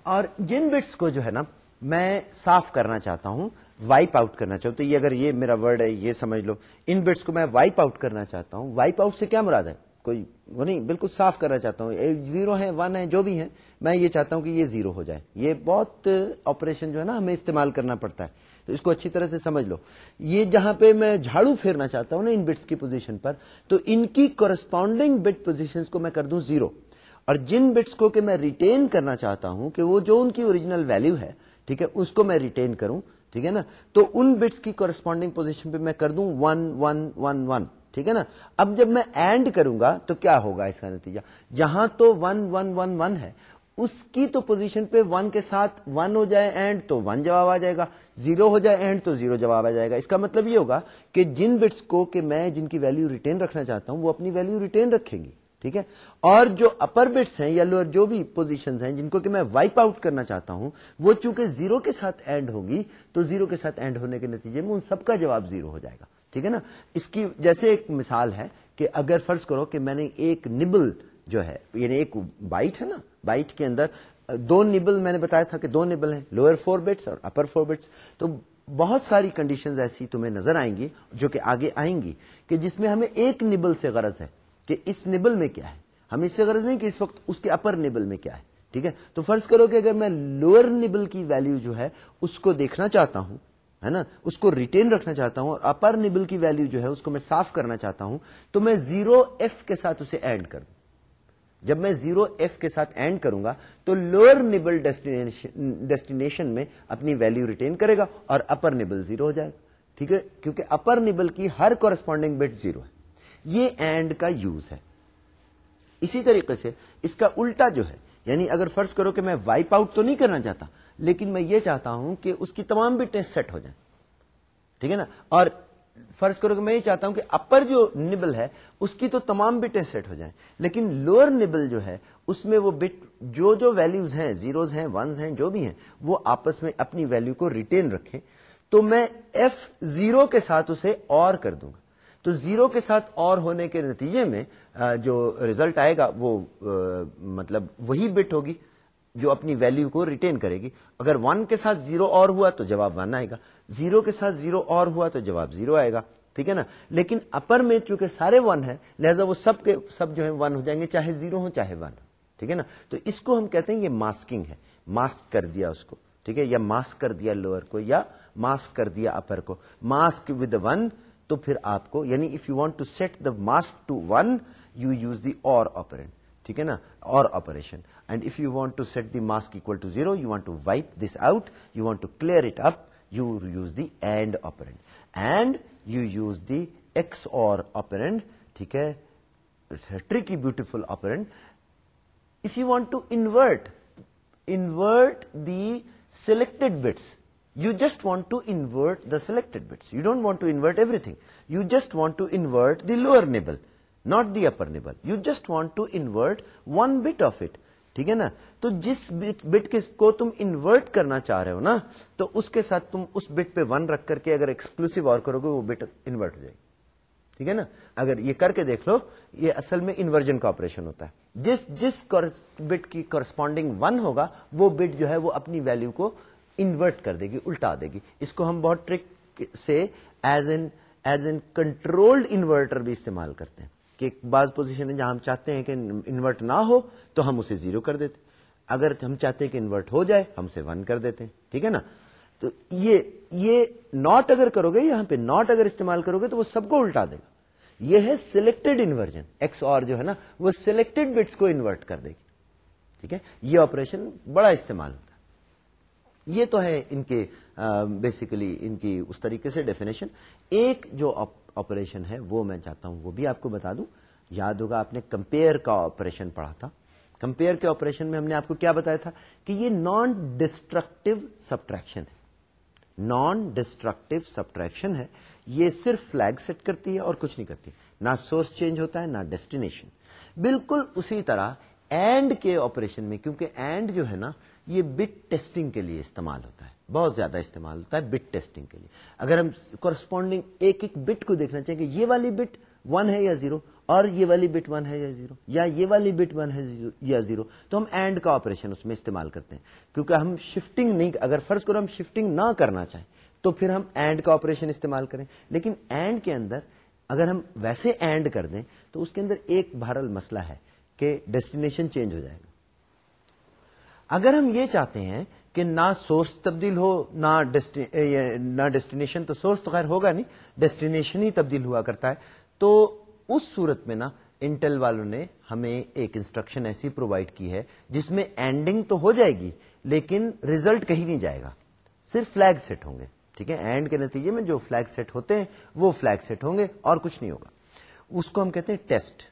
اور جن بٹس کو جو ہے نا میں صاف کرنا چاہتا ہوں وائپ آؤٹ کرنا چاہتا ہوں۔ یہ اگر یہ میرا ورڈ ہے، یہ سمجھ لو۔ ان بٹس کو میں وائپ آؤٹ کرنا چاہتا ہوں۔ وائپ آؤٹ سے کیا مراد ہے؟ کوئی وہ نہیں، بالکل صاف کرنا چاہتا ہوں۔ زیرو ہے ون ہے جو بھی ہے میں یہ چاہتا ہوں کہ یہ زیرو ہو جائے۔ یہ بہت آپریشن جو ہے نا، ہمیں استعمال کرنا پڑتا ہے۔ تو اس کو اچھی طرح سے سمجھ لو۔ یہ جہاں پہ میں جھاڑو پھیرنا چاہتا ہوں نا، ان بٹس کی پوزیشن پر، تو ان کی کورسپونڈنگ بٹ پوزیشن کو میں کر دوں زیرو اور جن بٹس کو کہ میں ریٹین کرنا چاہتا ہوں، کہ وہ جو ان کی اوریجنل ویلو ہے ٹھیک ہے؟ اس کو میں ریٹین کروں، ٹھیک ہے نا؟ تو ان بٹس کی کورسپونڈنگ پوزیشن پہ میں کر دوں ون ون ون ون ٹھیک ہے نا؟ اب جب میں اینڈ کروں گا تو کیا ہوگا اس کا نتیجہ؟ جہاں تو ون ون ون ون ہے، اس کی تو پوزیشن پہ ون کے ساتھ ون ہو جائے اینڈ تو ون جواب آ جائے گا زیرو ہو جائے اینڈ تو زیرو جواب آ جائے گا۔ اس کا مطلب یہ ہوگا کہ جن بٹس کو کہ میں جن کی ویلو ریٹین رکھنا چاہتا ہوں، وہ اپنی ویلو ریٹین رکھیں گی۔ ٹھیک ہے؟ اور جو اپر بٹس ہیں یا لوور جو بھی پوزیشن ہیں جن کو کہ میں وائپ آؤٹ کرنا چاہتا ہوں، وہ چونکہ زیرو کے ساتھ اینڈ ہوگی، تو زیرو کے ساتھ اینڈ ہونے کے نتیجے میں ان سب کا جواب زیرو ہو جائے گا۔ ٹھیک ہے نا؟ اس کی جیسے ایک مثال ہے کہ اگر فرض کرو کہ میں نے ایک نبل جو ہے یعنی ایک بائٹ ہے نا بائٹ کے اندر، دو نبل میں نے بتایا تھا کہ دو نبل ہیں لوئر فور بٹس اور اپر فور بٹس تو بہت ساری کنڈیشن ایسی تمہیں نظر آئیں گی جو کہ آگے آئیں گی کہ جس میں ہمیں ایک نبل سے غرض ہے۔ کہ اس نبل میں کیا ہے؟ ہمیں اس سے غرض نہیں کہ اس وقت اس کے اپر نبل میں کیا ہے، ٹھیک ہے؟ تو فرض کرو کہ اگر میں لوئر نبل کی ویلو جو ہے، اس کو دیکھنا چاہتا ہوں، ہے نا؟ اس کو ریٹین رکھنا چاہتا ہوں اور اپر نبل کی ویلو جو ہے، اس کو میں صاف کرنا چاہتا ہوں، تو میں زیرو ایف کے ساتھ اسے اینڈ کروں۔ جب میں زیرو ایف کے ساتھ اینڈ کروں گا، تو لوئر نبل ڈیسٹینیشن میں اپنی ویلو ریٹین کرے گا اور اپر نبل زیرو ہو جائے گا۔ ٹھیک ہے؟ کیونکہ اپر نبل کی ہر کورسپونڈنگ بٹ زیرو ہے۔ یہ اینڈ کا یوز ہے۔ اسی طریقے سے اس کا الٹا جو ہے یعنی اگر فرض کرو کہ میں وائپ آؤٹ تو نہیں کرنا چاہتا، لیکن میں یہ چاہتا ہوں کہ اس کی تمام بٹیں سیٹ ہو جائیں۔ ٹھیک ہے نا؟ اور فرض کرو کہ میں یہ چاہتا ہوں کہ اپر جو نبل ہے، اس کی تو تمام بٹیں سیٹ ہو جائیں۔ لیکن لوئر نبل جو ہے، اس میں وہ بٹ، جو جو ویلوز ہیں زیروز ہیں ونز ہیں، جو بھی ہیں، وہ آپس میں اپنی ویلو کو ریٹین رکھیں۔ تو میں ایف زیرو کے ساتھ اسے اور کر دوں گا۔ تو زیرو کے ساتھ اور ہونے کے نتیجے میں جو ریزلٹ آئے گا، وہ مطلب وہی بٹ ہوگی جو اپنی ویلو کو ریٹین کرے گی۔ اگر ون کے ساتھ زیرو اور ہوا تو جواب ون آئے گا۔ زیرو کے ساتھ زیرو اور ہوا تو جواب زیرو آئے گا۔ ٹھیک ہے نا؟ لیکن اپر میں چونکہ سارے ون ہے لہذا وہ سب کے، سب جو ہے ون ہو جائیں گے، چاہے زیرو ہو چاہے ون ٹھیک ہے نا؟ تو اس کو ہم کہتے ہیں یہ ماسکنگ ہے۔ ماسک کر دیا اس کو۔ ٹھیک ہے؟ یا ماسک کر دیا لوور کو، یا ماسک کر دیا اپر کو۔ ماسک ود ون تو پھر آپ کو یعنی if you want to set the mask to one you use the or operand ٹھیک ہے نا؟ Or operation and if you want to set the mask equal to zero you want to wipe this out you want to clear it up you use the and operand and you use the X or operand ٹھیک ہے؟ Tricky beautiful operand if you want to invert invert the selected bits You just want to invert the selected bits. You don't want to invert everything. You just want to invert the lower nibble, not the upper nibble. You just want to invert one bit of it. ٹھیک ہے نا تو جس bit کو تم invert کرنا چاہ رہے ہو نا تو اس کے ساتھ تم اس بٹ پہ ون رکھ کر کے اگر ایکسکلوسو اور کرو گے وہ بٹ انورٹ ہو جائے گی ٹھیک ہے نا اگر یہ کر کے دیکھ لو یہ اصل میں انورجن کا آپریشن ہوتا ہے جس جس بٹ کی کرسپونڈنگ ون ہوگا وہ بٹ جو ہے وہ اپنی ویلو کو انورٹ کر دے گی، الٹا دے گی۔ اس کو ہم بہت ٹرک سے as an as an controlled inverter بھی استعمال کرتے ہیں۔ کہ بعض پوزیشن ہے جہاں ہم چاہتے ہیں کہ انورٹ نہ ہو، تو ہم اسے زیرو کر دیتے اگر ہم چاہتے ہیں کہ انورٹ ہو جائے، ہم اسے ون کر دیتے ہیں۔ ٹھیک ہے نا؟ تو یہ یہ ناٹ اگر کرو گے، یہاں پہ ناٹ اگر استعمال کرو گے، تو وہ سب کو الٹا دے گا۔ یہ ہے سلیکٹڈ انورژن ایکس اور جو ہے نا، وہ سلیکٹڈ بٹس کو انورٹ کر دے گی۔ ٹھیک ہے؟ یہ آپریشن بڑا استعمال۔ ہوتا یہ تو ہے ان کے بیسیکلی ان کی اس طریقے سے ڈیفینیشن ایک جو آپریشن ہے وہ میں چاہتا ہوں وہ بھی آپ کو بتا دوں. یاد ہوگا آپ نے کمپیئر کا آپریشن پڑھا تھا. کمپیئر کے آپریشن میں ہم نے آپ کو کیا بتایا تھا کہ یہ نان ڈسٹرکٹیو سبٹریکشن ہے. نان ڈسٹرکٹیو سبٹریکشن ہے. یہ صرف فلیگ سیٹ کرتی ہے اور کچھ نہیں کرتی. نہ سورس چینج ہوتا ہے، نہ ڈیسٹینیشن بالکل اسی طرح اینڈ کے آپریشن میں، کیونکہ اینڈ جو ہے نا یہ بٹ ٹیسٹنگ کے لیے استعمال ہوتا ہے، بہت زیادہ استعمال ہوتا ہے بٹ ٹیسٹنگ کے لیے۔ اگر ہم کورسپونڈنگ ایک ایک بٹ کو دیکھنا چاہیں کہ یہ والی بٹ ون ہے یا زیرو اور یہ والی بٹ ون ہے یا زیرو یا یہ والی بٹ ون ہے یا زیرو تو ہم اینڈ کا آپریشن اس میں استعمال کرتے ہیں۔ کیونکہ ہم شفٹنگ نہیں، اگر فرض کرو ہم شفٹنگ نہ کرنا چاہیں، تو پھر ہم اینڈ کا آپریشن استعمال کریں۔ لیکن اینڈ کے اندر اگر ہم ویسے اینڈ کر دیں، تو اس کے اندر ایک بہرل مسئلہ ہے کہ ڈیسٹینیشن چینج ہو جائے گا۔ اگر ہم یہ چاہتے ہیں کہ نہ سورس تبدیل ہو، نہ ڈیسٹینیشن، تو سورس تو خیر ہوگا نہیں، ڈیسٹینیشن ہی تبدیل ہوا کرتا ہے۔ تو اس صورت میں نا انٹل والوں نے ہمیں ایک انسٹرکشن ایسی پرووائڈ کی ہے جس میں اینڈنگ تو ہو جائے گی، لیکن ریزلٹ کہیں نہیں جائے گا۔ صرف فلیگ سیٹ ہوں گے، ٹھیک ہے؟ اینڈ کے نتیجے میں جو فلیگ سیٹ ہوتے ہیں، وہ فلیگ سیٹ ہوں گے اور کچھ نہیں ہوگا۔ اس کو ہم کہتے ہیں ٹیسٹ،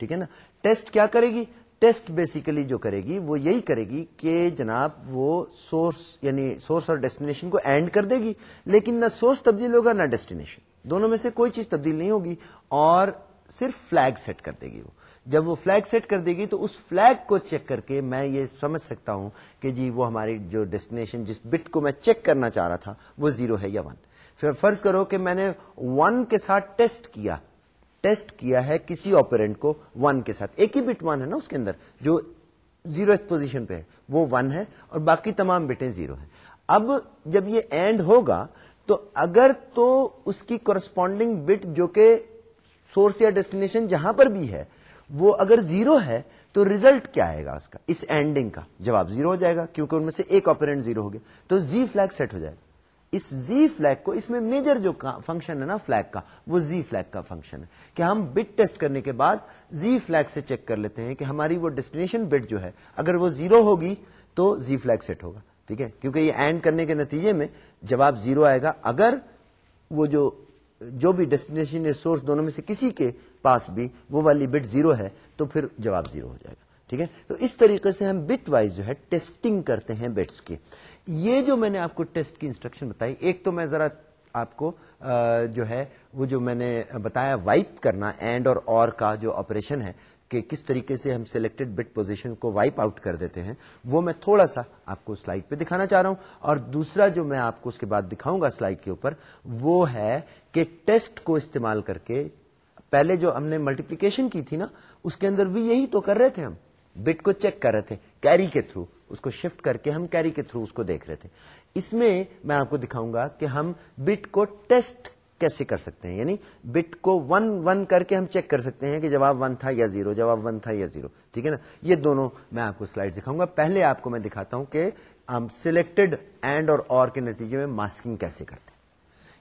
ٹھیک ہے نا؟ ٹیسٹ کیا کرے گی؟ ٹیسٹ بیسیکلی جو کرے گی، وہ یہی کرے گی کہ جناب وہ سورس یعنی سورس اور ڈیسٹینیشن کو اینڈ کر دے گی، لیکن نہ سورس تبدیل ہوگا نہ ڈیسٹینیشن۔ دونوں میں سے کوئی چیز تبدیل نہیں ہوگی اور صرف فلیگ سیٹ کر دے گی وہ۔ جب وہ فلیگ سیٹ کر دے گی تو اس فلیگ کو چیک کر کے میں یہ سمجھ سکتا ہوں کہ جی وہ ہماری جو ڈیسٹینیشن، جس بٹ کو میں چیک کرنا چاہ رہا تھا، وہ زیرو ہے یا ون پھر فرض کرو کہ میں نے ون کے ساتھ ٹیسٹ کیا۔ ٹیسٹ کیا ہے کسی آپرینٹ کو ون کے ساتھ۔ ایک ہی بٹ ون ہے نا اس کے اندر، جو زیرو پوزیشن پہ ہے، وہ ون ہے اور باقی تمام بٹیں زیرو ہیں۔ اب جب یہ اینڈ ہوگا، تو اگر تو اس کی کورسپونڈنگ بٹ جو کہ سورس یا ڈیسٹینیشن جہاں پر بھی ہے، وہ اگر زیرو ہے، تو ریزلٹ کیا آئے گا اس کا، اس اینڈنگ کا۔ جواب زیرو ہو جائے گا، کیونکہ ان میں سے ایک آپرینٹ زیرو ہو گیا۔ تو زی فلیک سیٹ ہو جائے گا۔ اس زی فلیک کو اس میں میجر جو فنکشن ہے نا فلیک کا، وہ زی فلیک کا فنکشن ہے. کہ ہم بٹ ٹیسٹ کرنے کے بعد زی فلیک سے چیک کر لیتے ہیں کہ ہماری وہ ڈیسٹینیشن بٹ جو ہے، اگر وہ زیرو ہوگی تو زی فلیک سیٹ ہوگا. ٹھیک ہے؟ کیونکہ یہ اینڈ کرنے کے نتیجے میں جواب زیرو آئے گا اگر وہ جو جو بھی ڈیسٹینیشن یا سورس دونوں میں سے کسی کے پاس بھی وہ والی بٹ زیرو ہے، تو پھر جواب زیرو ہو جائے گا. ٹھیک ہے؟ تو اس طریقے سے ہم بٹ وائز جو ہے ٹیسٹنگ کرتے ہیں بٹس کی۔ یہ جو میں نے آپ کو ٹیسٹ کی انسٹرکشن بتائی، ایک تو میں ذرا آپ کو جو ہے، وہ جو میں نے بتایا وائپ کرنا اینڈ اور اور کا جو آپریشن ہے، کہ کس طریقے سے ہم سلیکٹڈ بٹ پوزیشن کو وائپ آؤٹ کر دیتے ہیں، وہ میں تھوڑا سا آپ کو سلائڈ پہ دکھانا چاہ رہا ہوں۔ اور دوسرا جو میں آپ کو اس کے بعد دکھاؤں گا سلائڈ کے اوپر، وہ ہے کہ ٹیسٹ کو استعمال کر کے پہلے جو ہم نے ملٹیپلیکیشن کی تھی نا، اس کے اندر بھی یہی تو کر رہے تھے ہم۔ بٹ کو چیک کر رہے تھے کیری کے تھرو اس کو شفٹ کر کے ہم کیری کے تھرو اس کو دیکھ رہے تھے۔ اس میں میں آپ کو دکھاؤں گا کہ ہم بٹ کو ٹیسٹ کیسے کر سکتے ہیں یعنی بٹ کو ون ون کر کے ہم چیک کر سکتے ہیں کہ جواب ون تھا یا زیرو جواب ون تھا یا زیرو ٹھیک ہے نا؟ یہ دونوں میں آپ کو سلائڈ دکھاؤں گا پہلے آپ کو میں دکھاتا ہوں کہ ہم سلیکٹڈ اینڈ اور اور کے نتیجے میں ماسکنگ کیسے کرتے ہیں۔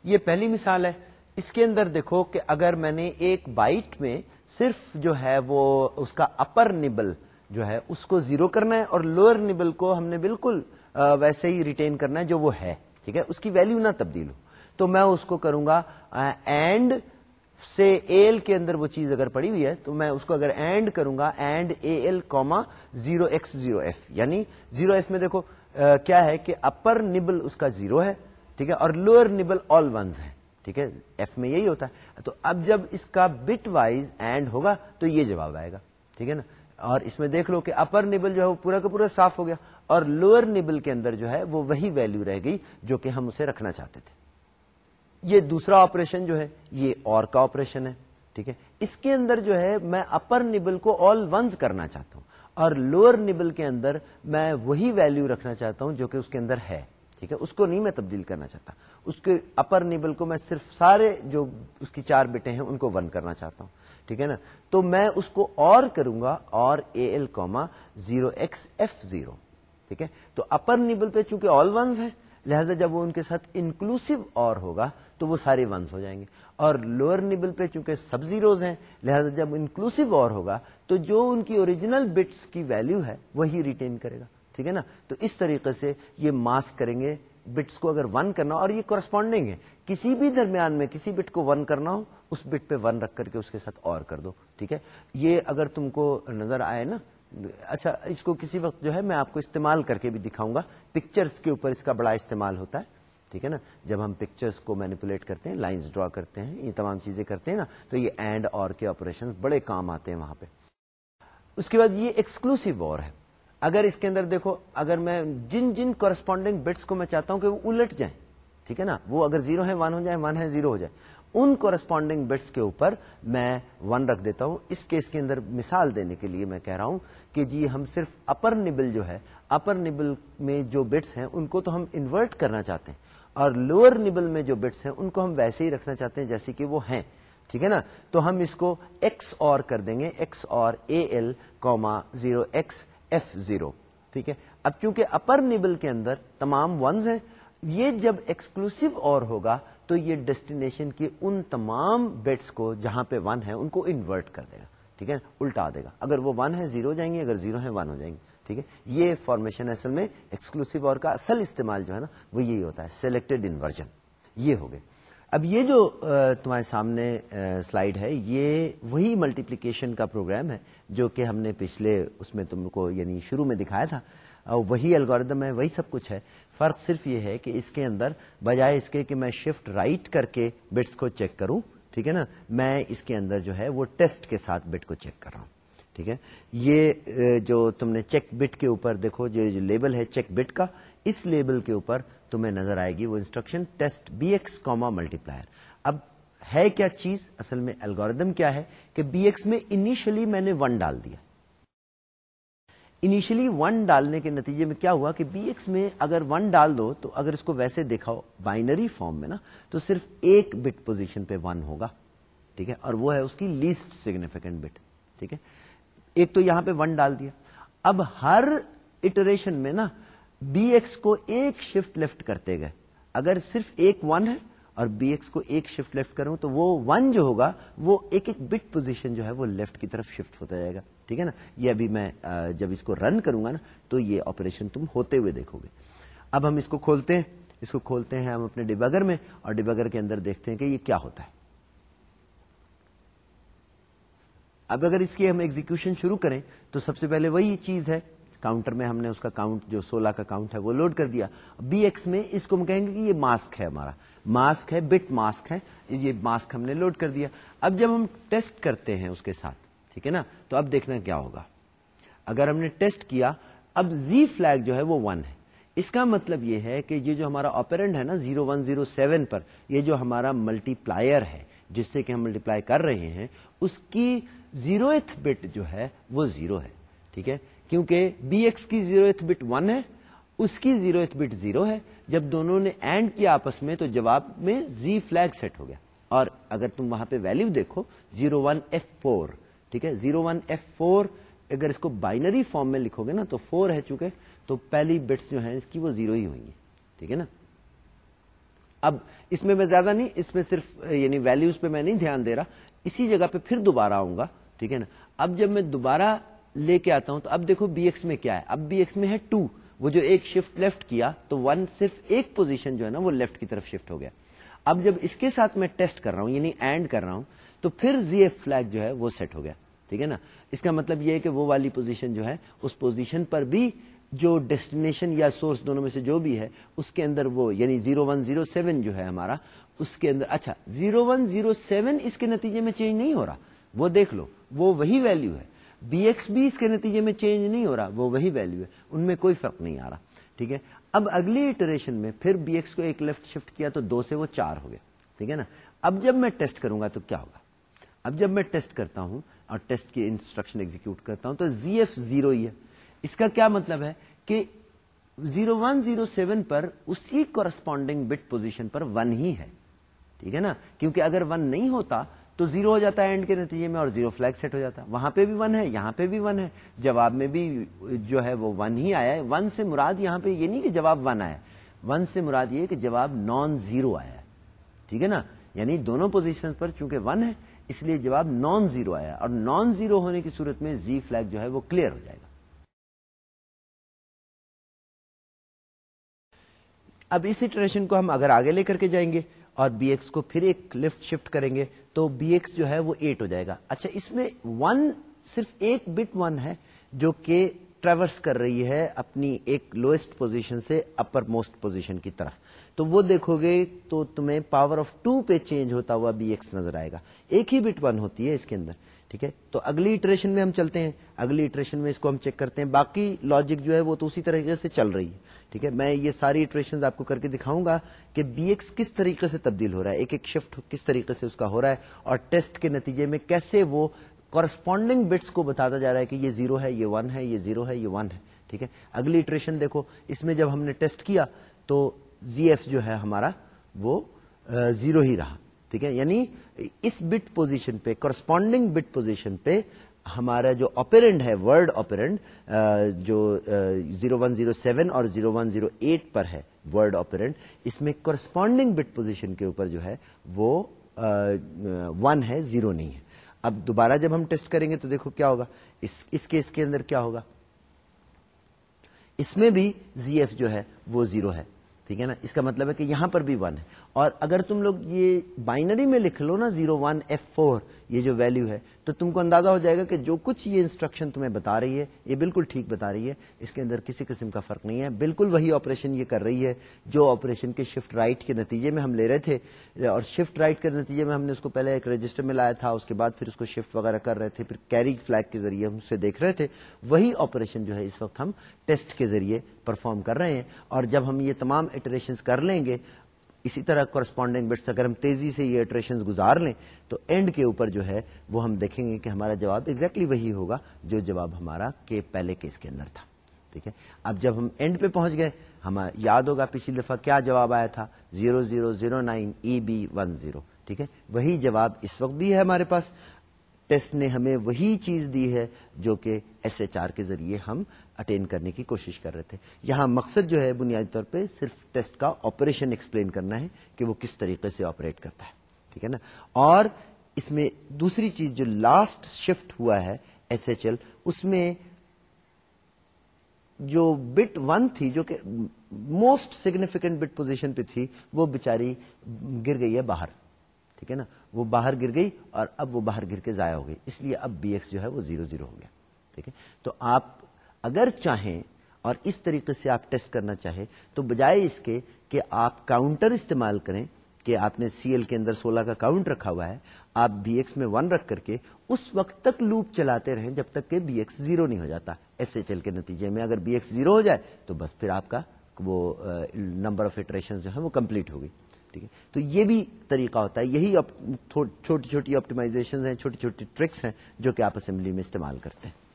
یہ پہلی مثال ہے۔ اس کے اندر دیکھو کہ اگر میں نے ایک بائٹ میں صرف جو ہے وہ اس کا اپر نبل جو ہے، اس کو زیرو کرنا ہے اور لوئر نبل کو ہم نے بالکل ویسے ہی ریٹین کرنا ہے جو وہ ہے، ٹھیک ہے؟ اس کی ویلو نہ تبدیل ہو۔ تو میں اس کو کروں گا اینڈ سے ایل کے اندر وہ چیز اگر پڑی ہوئی ہے، تو میں اس کو اگر اینڈ کروں گا and A L comma zero X zero F یعنی زیرو ایف میں دیکھو کیا ہے کہ اپر نبل اس کا زیرو ہے، ٹھیک ہے؟ اور لوئر نبل آل ونز ہے ٹھیک ہے؟ ایف میں یہی ہوتا ہے۔ تو اب جب اس کا بٹ وائز اینڈ ہوگا، تو یہ جواب آئے گا، ٹھیک ہے نا؟ اور اس میں دیکھ لو کہ اپر نیبل جو ہے وہ پورا کا پورا صاف ہو گیا اور لوئر نیبل کے اندر جو ہے وہ وہی ویلو رہ گئی جو کہ ہم اسے رکھنا چاہتے تھے۔ یہ دوسرا آپریشن جو ہے، یہ اور کا آپریشن ہے، ٹھیک ہے؟ اس کے اندر جو ہے میں اپر نیبل کو آل ونز کرنا چاہتا ہوں اور لوئر نیبل کے اندر میں وہی ویلو رکھنا چاہتا ہوں جو کہ اس کے اندر ہے، ٹھیک ہے؟ اس کو نہیں میں تبدیل کرنا چاہتا۔ اس کے اپر نیبل کو میں صرف سارے جو اس کی چار بیٹے ہیں ان کو ون کرنا چاہتا ہوں۔ ٹھیک ہے نا؟ تو میں اس کو اور کروں گا، اور A L comma zero X F zero ٹھیک ہے؟ تو اپر نیبل پہ چونکہ آل ونز ہے لہذا جب وہ ان کے ساتھ انکلوسو اور ہوگا، تو وہ سارے ونس ہو جائیں گے۔ اور لوور نیبل پہ چونکہ سب زیروز ہیں، لہذا جب انکلوسو اور ہوگا، تو جو ان کی اوریجنل بٹس کی ویلو ہے، وہی ریٹین کرے گا۔ ٹھیک ہے نا؟ تو اس طریقے سے یہ ماسک کریں گے بٹس کو اگر ون کرنا اور یہ کورسپونڈنگ ہے، کسی بھی درمیان میں کسی بٹ کو ون کرنا ہو، اس بٹ پہ ون رکھ کر کے اس کے ساتھ اور کر دو، ٹھیک ہے؟ یہ اگر تم کو نظر آئے نا اچھا اس کو کسی وقت جو ہے میں آپ کو استعمال کر کے بھی دکھاؤں گا پکچرز کے اوپر اس کا بڑا استعمال ہوتا ہے، ٹھیک ہے نا؟ جب ہم پکچرز کو مینیپولیٹ کرتے ہیں لائنز ڈرا کرتے ہیں، یہ تمام چیزیں کرتے ہیں نا، تو یہ اینڈ اور کے آپریشن بڑے کام آتے ہیں وہاں پہ۔ اس کے بعد یہ ایکسکلوسو وار ہے۔ اگر اس کے اندر دیکھو، اگر میں جن جن کورسپونڈنگ بٹس کو میں چاہتا ہوں کہ وہ الٹ جائیں، ٹھیک ہے نا؟ وہ اگر زیرو ہے ون ہو جائے ون ہے زیرو ہو جائے ان کورسپونڈنگ بٹس کے اوپر میں ون رکھ دیتا ہوں۔ اس کیس کے اندر مثال دینے کے لیے میں کہہ رہا ہوں کہ جی ہم صرف اپر نبل جو ہے اپر نبل میں جو بٹس ہیں، ان کو تو ہم انورٹ کرنا چاہتے ہیں۔ اور لوور نبل میں جو بٹس ہیں، ان کو ہم ویسے ہی رکھنا چاہتے ہیں جیسے کہ وہ ہیں، ٹھیک ہے نا؟ تو ہم اس کو ایکس اور کر دیں گے ایکس اور A L comma zero X F zero ٹھیک ہے؟ اب چونکہ اپر نیبل کے اندر تمام ونز ہیں، یہ جب ایکسکلوسو اور ہوگا تو یہ ڈیسٹینیشن کی ان تمام بیٹس کو جہاں پہ ون ہے، ان کو انورٹ کر دے گا۔ ٹھیک ہے؟ الٹا دے گا۔ اگر وہ ون ہے زیرو جائیں گے اگر زیرو ہے ون ہو جائیں گے ٹھیک ہے؟ یہ فارمیشن اصل میں ایکسکلوسو اور کا اصل استعمال جو ہے نا، وہ یہی ہوتا ہے سلیکٹڈ انورژن یہ ہو گئے۔ اب یہ جو تمہارے سامنے سلائیڈ ہے، یہ وہی ملٹیپلیکیشن کا پروگرام ہے جو کہ ہم نے پچھلے اس میں تم کو یعنی شروع میں دکھایا تھا وہی الگوریدم ہے، وہی سب کچھ ہے۔ فرق صرف یہ ہے کہ اس کے اندر بجائے اس کے کہ میں شفٹ رائٹ کر کے بٹس کو چیک کروں، ٹھیک ہے نا؟ میں اس کے اندر جو ہے وہ ٹیسٹ کے ساتھ بٹ کو چیک کر رہا ہوں، ٹھیک ہے؟ یہ جو تم نے چیک بٹ کے اوپر دیکھو، جو لیبل ہے چیک بٹ کا، اس لیبل کے اوپر تمہیں نظر آئے گی وہ instruction test B X comma multiplier ہے کیا چیز؟ اصل میں الگوریدم کیا ہے کہ بی ایکس میں انیشلی میں نے ون ڈال دیا۔ انیشلی ون ڈالنے کے نتیجے میں کیا ہوا کہ بی ایکس میں اگر ون ڈال دو تو اگر اس کو ویسے دیکھا بائنری فارم میں نا، تو صرف ایک بٹ پوزیشن پہ ون ہوگا۔ ٹھیک ہے؟ اور وہ ہے اس کی لیسٹ سگنیفیکینٹ بٹ ٹھیک ہے؟ ایک تو یہاں پہ ون ڈال دیا۔ اب ہر اٹریشن میں نا بی ایکس کو ایک شفٹ لیفٹ کرتے گئے۔ اگر صرف ایک ون ہے اور بی ایکس کو ایک شفٹ لیفٹ کروں تو وہ ون جو ہوگا، وہ ایک ایک بٹ پوزیشن جو ہے وہ لیفٹ کی طرف شفٹ ہوتا جائے گا۔ ٹھیک ہے نا؟ یہ ابھی میں جب اس کو رن کروں گا نا، تو یہ آپریشن تم ہوتے ہوئے دیکھو گے۔ اب ہم اس کو کھولتے ہیں۔ اس کو کھولتے ہیں ہم اپنے ڈیبگر میں اور ڈیبگر کے اندر دیکھتے ہیں کہ یہ کیا ہوتا ہے۔ اب اگر اس کی ہم ایگزیکشن شروع کریں تو سب سے پہلے وہی چیز ہے۔ کاؤنٹر میں ہم نے اس کا کاؤنٹ جو سولہ کا کاؤنٹ ہے وہ لوڈ کر دیا۔ بی ایکس میں اس کو ہم کہیں گے کہ یہ ماسک ہے ہمارا۔ ماسک ہے، بٹ ماسک ہے۔ یہ ماسک ہم نے لوڈ کر دیا۔ اب جب ہم ٹیسٹ کرتے ہیں اس کے ساتھ، ٹھیک ہے نا؟ تو اب دیکھنا کیا ہوگا۔ اگر ہم نے ٹیسٹ کیا، اب زی فلگ جو ہے وہ ون ہے۔ اس کا مطلب یہ ہے کہ یہ جو ہمارا آپرینٹ ہے نا، زیرو ون زیرو سیون پر، یہ جو ہمارا ملٹی پلائر ہے، جس سے کہ ہم ملٹی پلائی کر رہے ہیں، اس کی زیرو ایتھ بٹ جو ہے وہ زیرو ہے۔ ٹھیک ہے؟ کیونکہ بی ایکس کی زیرو ایتھ بٹ ون ہے، اس کی زیرو ایتھ بٹ زیرو ہے۔ جب دونوں نے اینڈ کیا آپس میں، تو جواب میں زی فلگ سیٹ ہو گیا۔ اور اگر تم وہاں پہ ویلو دیکھو، زیرو ون ایف فور ٹھیک ہے؟ زیرو ون ایف فور اگر اس کو بائنری فارم میں لکھو گے نا، تو فور ہے چونکہ تو پہلی بٹس جو ہیں، اس کی وہ زیرو ہی ہوئی ٹھیک ہے نا؟ اب اس میں میں زیادہ نہیں، اس میں صرف یعنی ویلوز پہ میں نہیں دھیان دے رہا۔ اسی جگہ پہ پھر دوبارہ آؤں گا۔ ٹھیک ہے نا؟ اب جب میں دوبارہ لے کے آتا ہوں تو اب دیکھو بی ایکس میں کیا ہے۔ اب بی ایکس میں ہے ٹو وہ جو ایک شفٹ لیفٹ کیا تو ون صرف ایک پوزیشن جو ہے نا وہ لیفٹ کی طرف شفٹ ہو گیا۔ اب جب اس کے ساتھ میں ٹیسٹ کر رہا ہوں یعنی اینڈ کر رہا ہوں، تو پھر زی ایف فلگ جو ہے وہ سیٹ ہو گیا۔ ٹھیک ہے نا؟ اس کا مطلب یہ ہے کہ وہ والی پوزیشن جو ہے، اس پوزیشن پر بھی جو ڈیسٹینیشن یا سورس دونوں میں سے جو بھی ہے، اس کے اندر وہ یعنی زیرو ون زیرو سیون جو ہے ہمارا، اس کے اندر اچھا زیرو ون زیرو سیون اس کے نتیجے میں چینج نہیں ہو رہا۔ وہ دیکھ لو، وہ وہی ویلو ہے۔ بی ایکس بھی اس کے نتیجے میں چینج نہیں ہو رہا، وہ وہی ویلو ہے، ان میں کوئی فرق نہیں آ رہا، ٹھیک ہے؟ اب اگلی اٹریشن میں پھر بی ایکس کو ایک لیفٹ شفٹ کیا تو دو سے وہ چار ہو گیا، ٹھیک ہے نا؟ اب جب میں ٹیسٹ کروں گا تو کیا ہوگا؟ اب جب میں ٹیسٹ کرتا ہوں اور ٹیسٹ کی انسٹرکشن ایگزیکیوٹ کرتا ہوں تو زی ایف زیرو ہی ہے۔ اس کا کیا مطلب ہے کہ زیرو ون زیرو سیون پر اسی کورسپونڈنگ بٹ پوزیشن پر ون ہی ہے، ٹھیک ہے نا؟ کیونکہ اگر ون نہیں ہوتا تو زیرو ہو جاتا ہے اینڈ کے نتیجے میں اور زیرو فلیگ سیٹ ہو جاتا ہے۔ وہاں پہ بھی ون ہے، یہاں پہ بھی ون ہے۔ جواب میں بھی جو ہے وہ ون ہی آیا ہے۔ ون سے مراد یہاں پہ یہ نہیں کہ جواب ون آیا ون سے مراد یہ کہ جواب نان زیرو آیا ہے۔ ٹھیک ہے نا؟ یعنی دونوں پوزیشن پر چونکہ ون ہے، اس لیے جواب نان زیرو آیا اور نان زیرو ہونے کی صورت میں زی فلیگ جو ہے وہ کلیئر ہو جائے گا۔ اب اس اٹریشن کو ہم اگر آگے لے کر کے جائیں گے اور بی ایکس کو پھر ایک لفٹ شفٹ کریں گے تو بی ایکس جو ہے وہ ایٹ ہو جائے گا۔ اچھا اس میں ون صرف ایک بٹ ون ہے جو کہ ٹریورس کر رہی ہے اپنی ایک لوئسٹ پوزیشن سے اپر موسٹ پوزیشن کی طرف۔ تو وہ دیکھو گے تو تمہیں پاور آف ٹو پہ چینج ہوتا ہوا بی ایکس نظر آئے گا۔ ایک ہی بٹ ون ہوتی ہے اس کے اندر۔ ٹھیک ہے؟ تو اگلی اٹریشن میں ہم چلتے ہیں۔ اگلی اٹریشن میں اس کو ہم چیک کرتے ہیں۔ باقی لاجک جو ہے وہ تو اسی طریقے سے چل رہی ہے۔ ٹھیک ہے؟ میں یہ ساری اٹریشن آپ کو کر کے دکھاؤں گا کہ بی ایکس کس طریقے سے تبدیل ہو رہا ہے۔ ایک ایک شفٹ کس طریقے سے اس کا ہو رہا ہے اور ٹیسٹ کے نتیجے میں کیسے وہ کورسپونڈنگ بٹس کو بتاتا جا رہا ہے کہ یہ زیرو ہے، یہ ون ہے، یہ زیرو ہے، یہ ون ہے۔ ٹھیک ہے؟ اگلی اٹریشن دیکھو۔ اس میں جب ہم نے ٹیسٹ کیا تو زی ایف جو ہے ہمارا وہ زیرو ہی رہا۔ ٹھیک ہے؟ یعنی اس بٹ پوزیشن پہ کورسپونڈنگ بٹ پوزیشن پہ ہمارا جو آپرینڈ ہے ورڈ آپرینڈ جو زیرو ون زیرو سیون اور زیرو ون زیرو ایٹ پر ہے ورڈ آپرینڈ اس میں کورسپونڈنگ بٹ پوزیشن کے اوپر جو ہے وہ ون ہے زیرو نہیں ہے۔ اب دوبارہ جب ہم ٹیسٹ کریں گے تو دیکھو کیا ہوگا۔ اس اس کیس کے اندر کیا ہوگا؟ اس میں بھی زی ایف جو ہے وہ زیرو ہے۔ ٹھیک ہے نا؟ اس کا مطلب ہے کہ یہاں پر بھی ون ہے۔ اور اگر تم لوگ یہ بائنری میں لکھ لو نا زیرو ون ایف فور یہ جو ویلو ہے، تو تم کو اندازہ ہو جائے گا کہ جو کچھ یہ انسٹرکشن تمہیں بتا رہی ہے، یہ بالکل ٹھیک بتا رہی ہے۔ اس کے اندر کسی قسم کا فرق نہیں ہے۔ بالکل وہی آپریشن یہ کر رہی ہے جو آپریشن کے شفٹ رائٹ کے نتیجے میں ہم لے رہے تھے۔ اور شفٹ رائٹ کے نتیجے میں ہم نے اس کو پہلے ایک رجسٹر میں لایا تھا، اس کے بعد پھر اس کو شفٹ وغیرہ کر رہے تھے، پھر کیری فلیگ کے ذریعے ہم اسے دیکھ رہے تھے۔ وہی آپریشن جو ہے اس وقت ہم ٹیسٹ کے ذریعے پرفارم کر رہے ہیں اور جب ہم یہ تمام اٹریشن کر لیں گے، اسی طرح کورسپونڈنگ بٹس اگر ہم تیزی سے یہ اٹریشن گزار لیں، تو اینڈ کے اوپر جو ہے، وہ ہم دیکھیں گے کہ ہمارا جواب ایگزیکٹلی exactly وہی ہوگا جو جواب ہمارا کے پہلے کیس کے اندر تھا۔ ٹھیک ہے؟ اب جب ہم اینڈ پہ پہنچ گئے، ہمیں یاد ہوگا پچھلی دفعہ کیا جواب آیا تھا؟ Zero zero zero nine E B one zero ٹھیک ہے؟ وہی جواب اس وقت بھی ہے ہمارے پاس۔ ٹیسٹ نے ہمیں وہی چیز دی ہے جو کہ ایس ایچ آر کے ذریعے ہم اٹین کرنے کی کوشش کر رہے تھے۔ یہاں مقصد جو ہے بنیادی طور پہ صرف ٹیسٹ کا آپریشن ایکسپلین کرنا ہے کہ وہ کس طریقے سے آپریٹ کرتا ہے۔ ٹھیک ہے نا؟ اور اس میں دوسری چیز جو لاسٹ شفٹ ہوا ہے ایس ایچ ایل اس میں جو بٹ ون تھی، جو کہ موسٹ سگنیفیکینٹ بٹ پوزیشن پہ تھی، وہ بچاری گر گئی ہے باہر۔ ٹھیک ہے نا؟ وہ باہر گر گئی اور اب وہ باہر گر کے ضائع ہو گئی۔ اس لیے اب بی ایکس جو ہے وہ زیرو زیرو ہو گیا۔ ٹھیک ہے؟ تو آپ اگر چاہیں اور اس طریقے سے آپ ٹیسٹ کرنا چاہیں، تو بجائے اس کے کہ آپ کاؤنٹر استعمال کریں کہ آپ نے سی ایل کے اندر سولہ کا کاؤنٹ رکھا ہوا ہے، آپ بی ایکس میں ون رکھ کر کے اس وقت تک لوپ چلاتے رہیں جب تک کہ بی ایکس زیرو نہیں ہو جاتا۔ ایس ایچ ایل کے نتیجے میں اگر بی ایکس زیرو ہو جائے، تو بس پھر آپ کا وہ نمبر آف ایٹریشن جو ہے وہ کمپلیٹ ہوگی ٹھیک ہے؟ تو یہ بھی طریقہ ہوتا ہے۔ یہی چھوٹی چھوٹی آپٹیمائزیشن ہیں، چھوٹی چھوٹی ٹرکس ہیں جو کہ آپ اسمبلی میں استعمال کرتے ہیں۔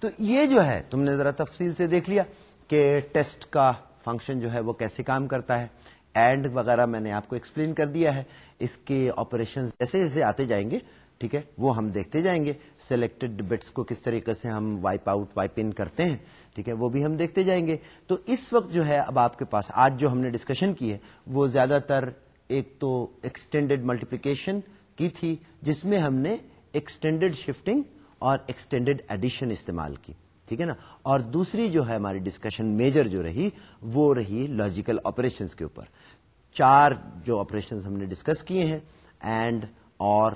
تو یہ جو ہے، تم نے ذرا تفصیل سے دیکھ لیا کہ ٹیسٹ کا فنکشن جو ہے وہ کیسے کام کرتا ہے۔ اینڈ وغیرہ میں نے آپ کو ایکسپلین کر دیا ہے۔ اس کے آپریشن جیسے جیسے آتے جائیں گے، ٹھیک ہے؟ وہ ہم دیکھتے جائیں گے۔ سلیکٹڈ بٹس کو کس طریقے سے ہم وائپ آؤٹ، وائپ ان کرتے ہیں، ٹھیک ہے؟ وہ بھی ہم دیکھتے جائیں گے۔ تو اس وقت جو ہے، اب آپ کے پاس آج جو ہم نے ڈسکشن کی ہے، وہ زیادہ تر ایک تو ایکسٹینڈیڈ ملٹیپلیکیشن کی تھی، جس میں ہم نے ایکسٹینڈیڈ شفٹنگ اور ایکسٹینڈیڈ ایڈیشن استعمال کی، ٹھیک ہے نا؟ اور دوسری جو ہے ہماری ڈسکشن میجر جو رہی، وہ رہی لاجیکل آپریشن کے اوپر۔ چار جو آپریشن ہم نے ڈسکس کیے ہیں اینڈ اور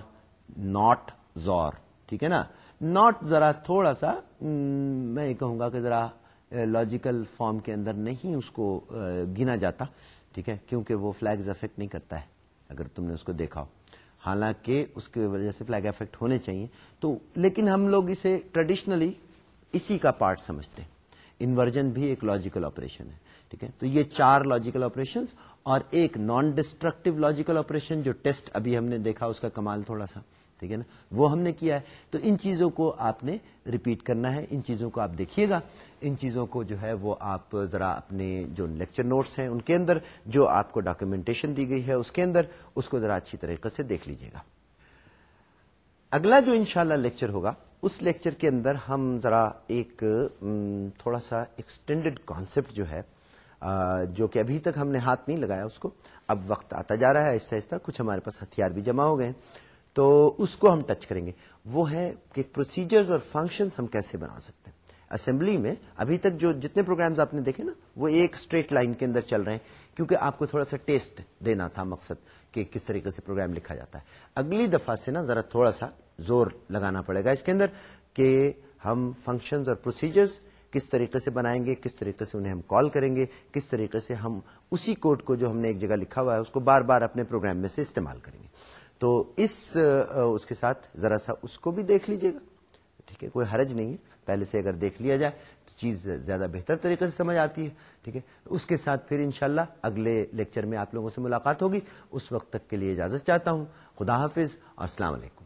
ناٹ زور، ٹھیک ہے نا؟ ناٹ ذرا تھوڑا سا میں یہ کہوں گا کہ ذرا لاجیکل فارم کے اندر نہیں اس کو گنا جاتا، ٹھیک ہے؟ کیونکہ وہ فلیگز افیکٹ نہیں کرتا ہے، اگر تم نے اس کو دیکھا ہو۔ حالانکہ اس کی وجہ سے فلیگ افیکٹ ہونے چاہیے۔ تو لیکن ہم لوگ اسے ٹریڈیشنلی اسی کا پارٹ سمجھتے ہیں۔ انورجن بھی ایک لاجیکل آپریشن ہے، ٹھیک ہے؟ تو یہ چار لاجیکل آپریشن اور ایک نان ڈسٹرکٹیو لاجیکل آپریشن جو ٹیسٹ ابھی ہم نے دیکھا، اس کا کمال تھوڑا سا، ٹھیک ہے نا؟ وہ ہم نے کیا ہے۔ تو ان چیزوں کو آپ نے ریپیٹ کرنا ہے، ان چیزوں کو آپ دیکھیے گا۔ ان چیزوں کو جو ہے وہ آپ ذرا اپنے جو لیکچر نوٹس ہیں ان کے اندر، جو آپ کو ڈاکومنٹیشن دی گئی ہے اس کے اندر، اس کو ذرا اچھی طریقے سے دیکھ لیجیے گا۔ اگلا جو انشاءاللہ لیکچر ہوگا، اس لیکچر کے اندر ہم ذرا ایک تھوڑا سا ایکسٹینڈیڈ کانسیپٹ جو ہے جو کہ ابھی تک ہم نے ہاتھ نہیں لگایا اس کو، اب وقت آتا جا رہا ہے آہستہ آہستہ، کچھ ہمارے پاس ہتھیار بھی جمع ہو گئے تو اس کو ہم ٹچ کریں گے۔ وہ ہے کہ پروسیجرز اور فنکشنز ہم کیسے بنا سکتے ہیں۔ اسمبلی میں ابھی تک جو جتنے پروگرامز آپ نے دیکھے نا، وہ ایک اسٹریٹ لائن کے اندر چل رہے ہیں، کیونکہ آپ کو تھوڑا سا ٹیسٹ دینا تھا مقصد کہ کس طریقے سے پروگرام لکھا جاتا ہے۔ اگلی دفعہ سے نا ذرا تھوڑا سا زور لگانا پڑے گا اس کے اندر کہ ہم فنکشنز اور پروسیجرز کس طریقے سے بنائیں گے، کس طریقے سے انہیں ہم کال کریں گے، کس طریقے سے ہم اسی کوڈ کو جو ہم نے ایک جگہ لکھا ہوا ہے، اس کو بار بار اپنے پروگرام میں سے استعمال کریں گے۔ تو اس اس کے ساتھ ذرا سا اس کو بھی دیکھ لیجیے گا۔ ٹھیک ہے، کوئی حرج نہیں ہے۔ پہلے سے اگر دیکھ لیا جائے تو چیز زیادہ بہتر طریقے سے سمجھ آتی ہے، ٹھیک ہے؟ اس کے ساتھ پھر انشاءاللہ اگلے لیکچر میں آپ لوگوں سے ملاقات ہوگی۔ اس وقت تک کے لیے اجازت چاہتا ہوں۔ خدا حافظ۔ السلام علیکم۔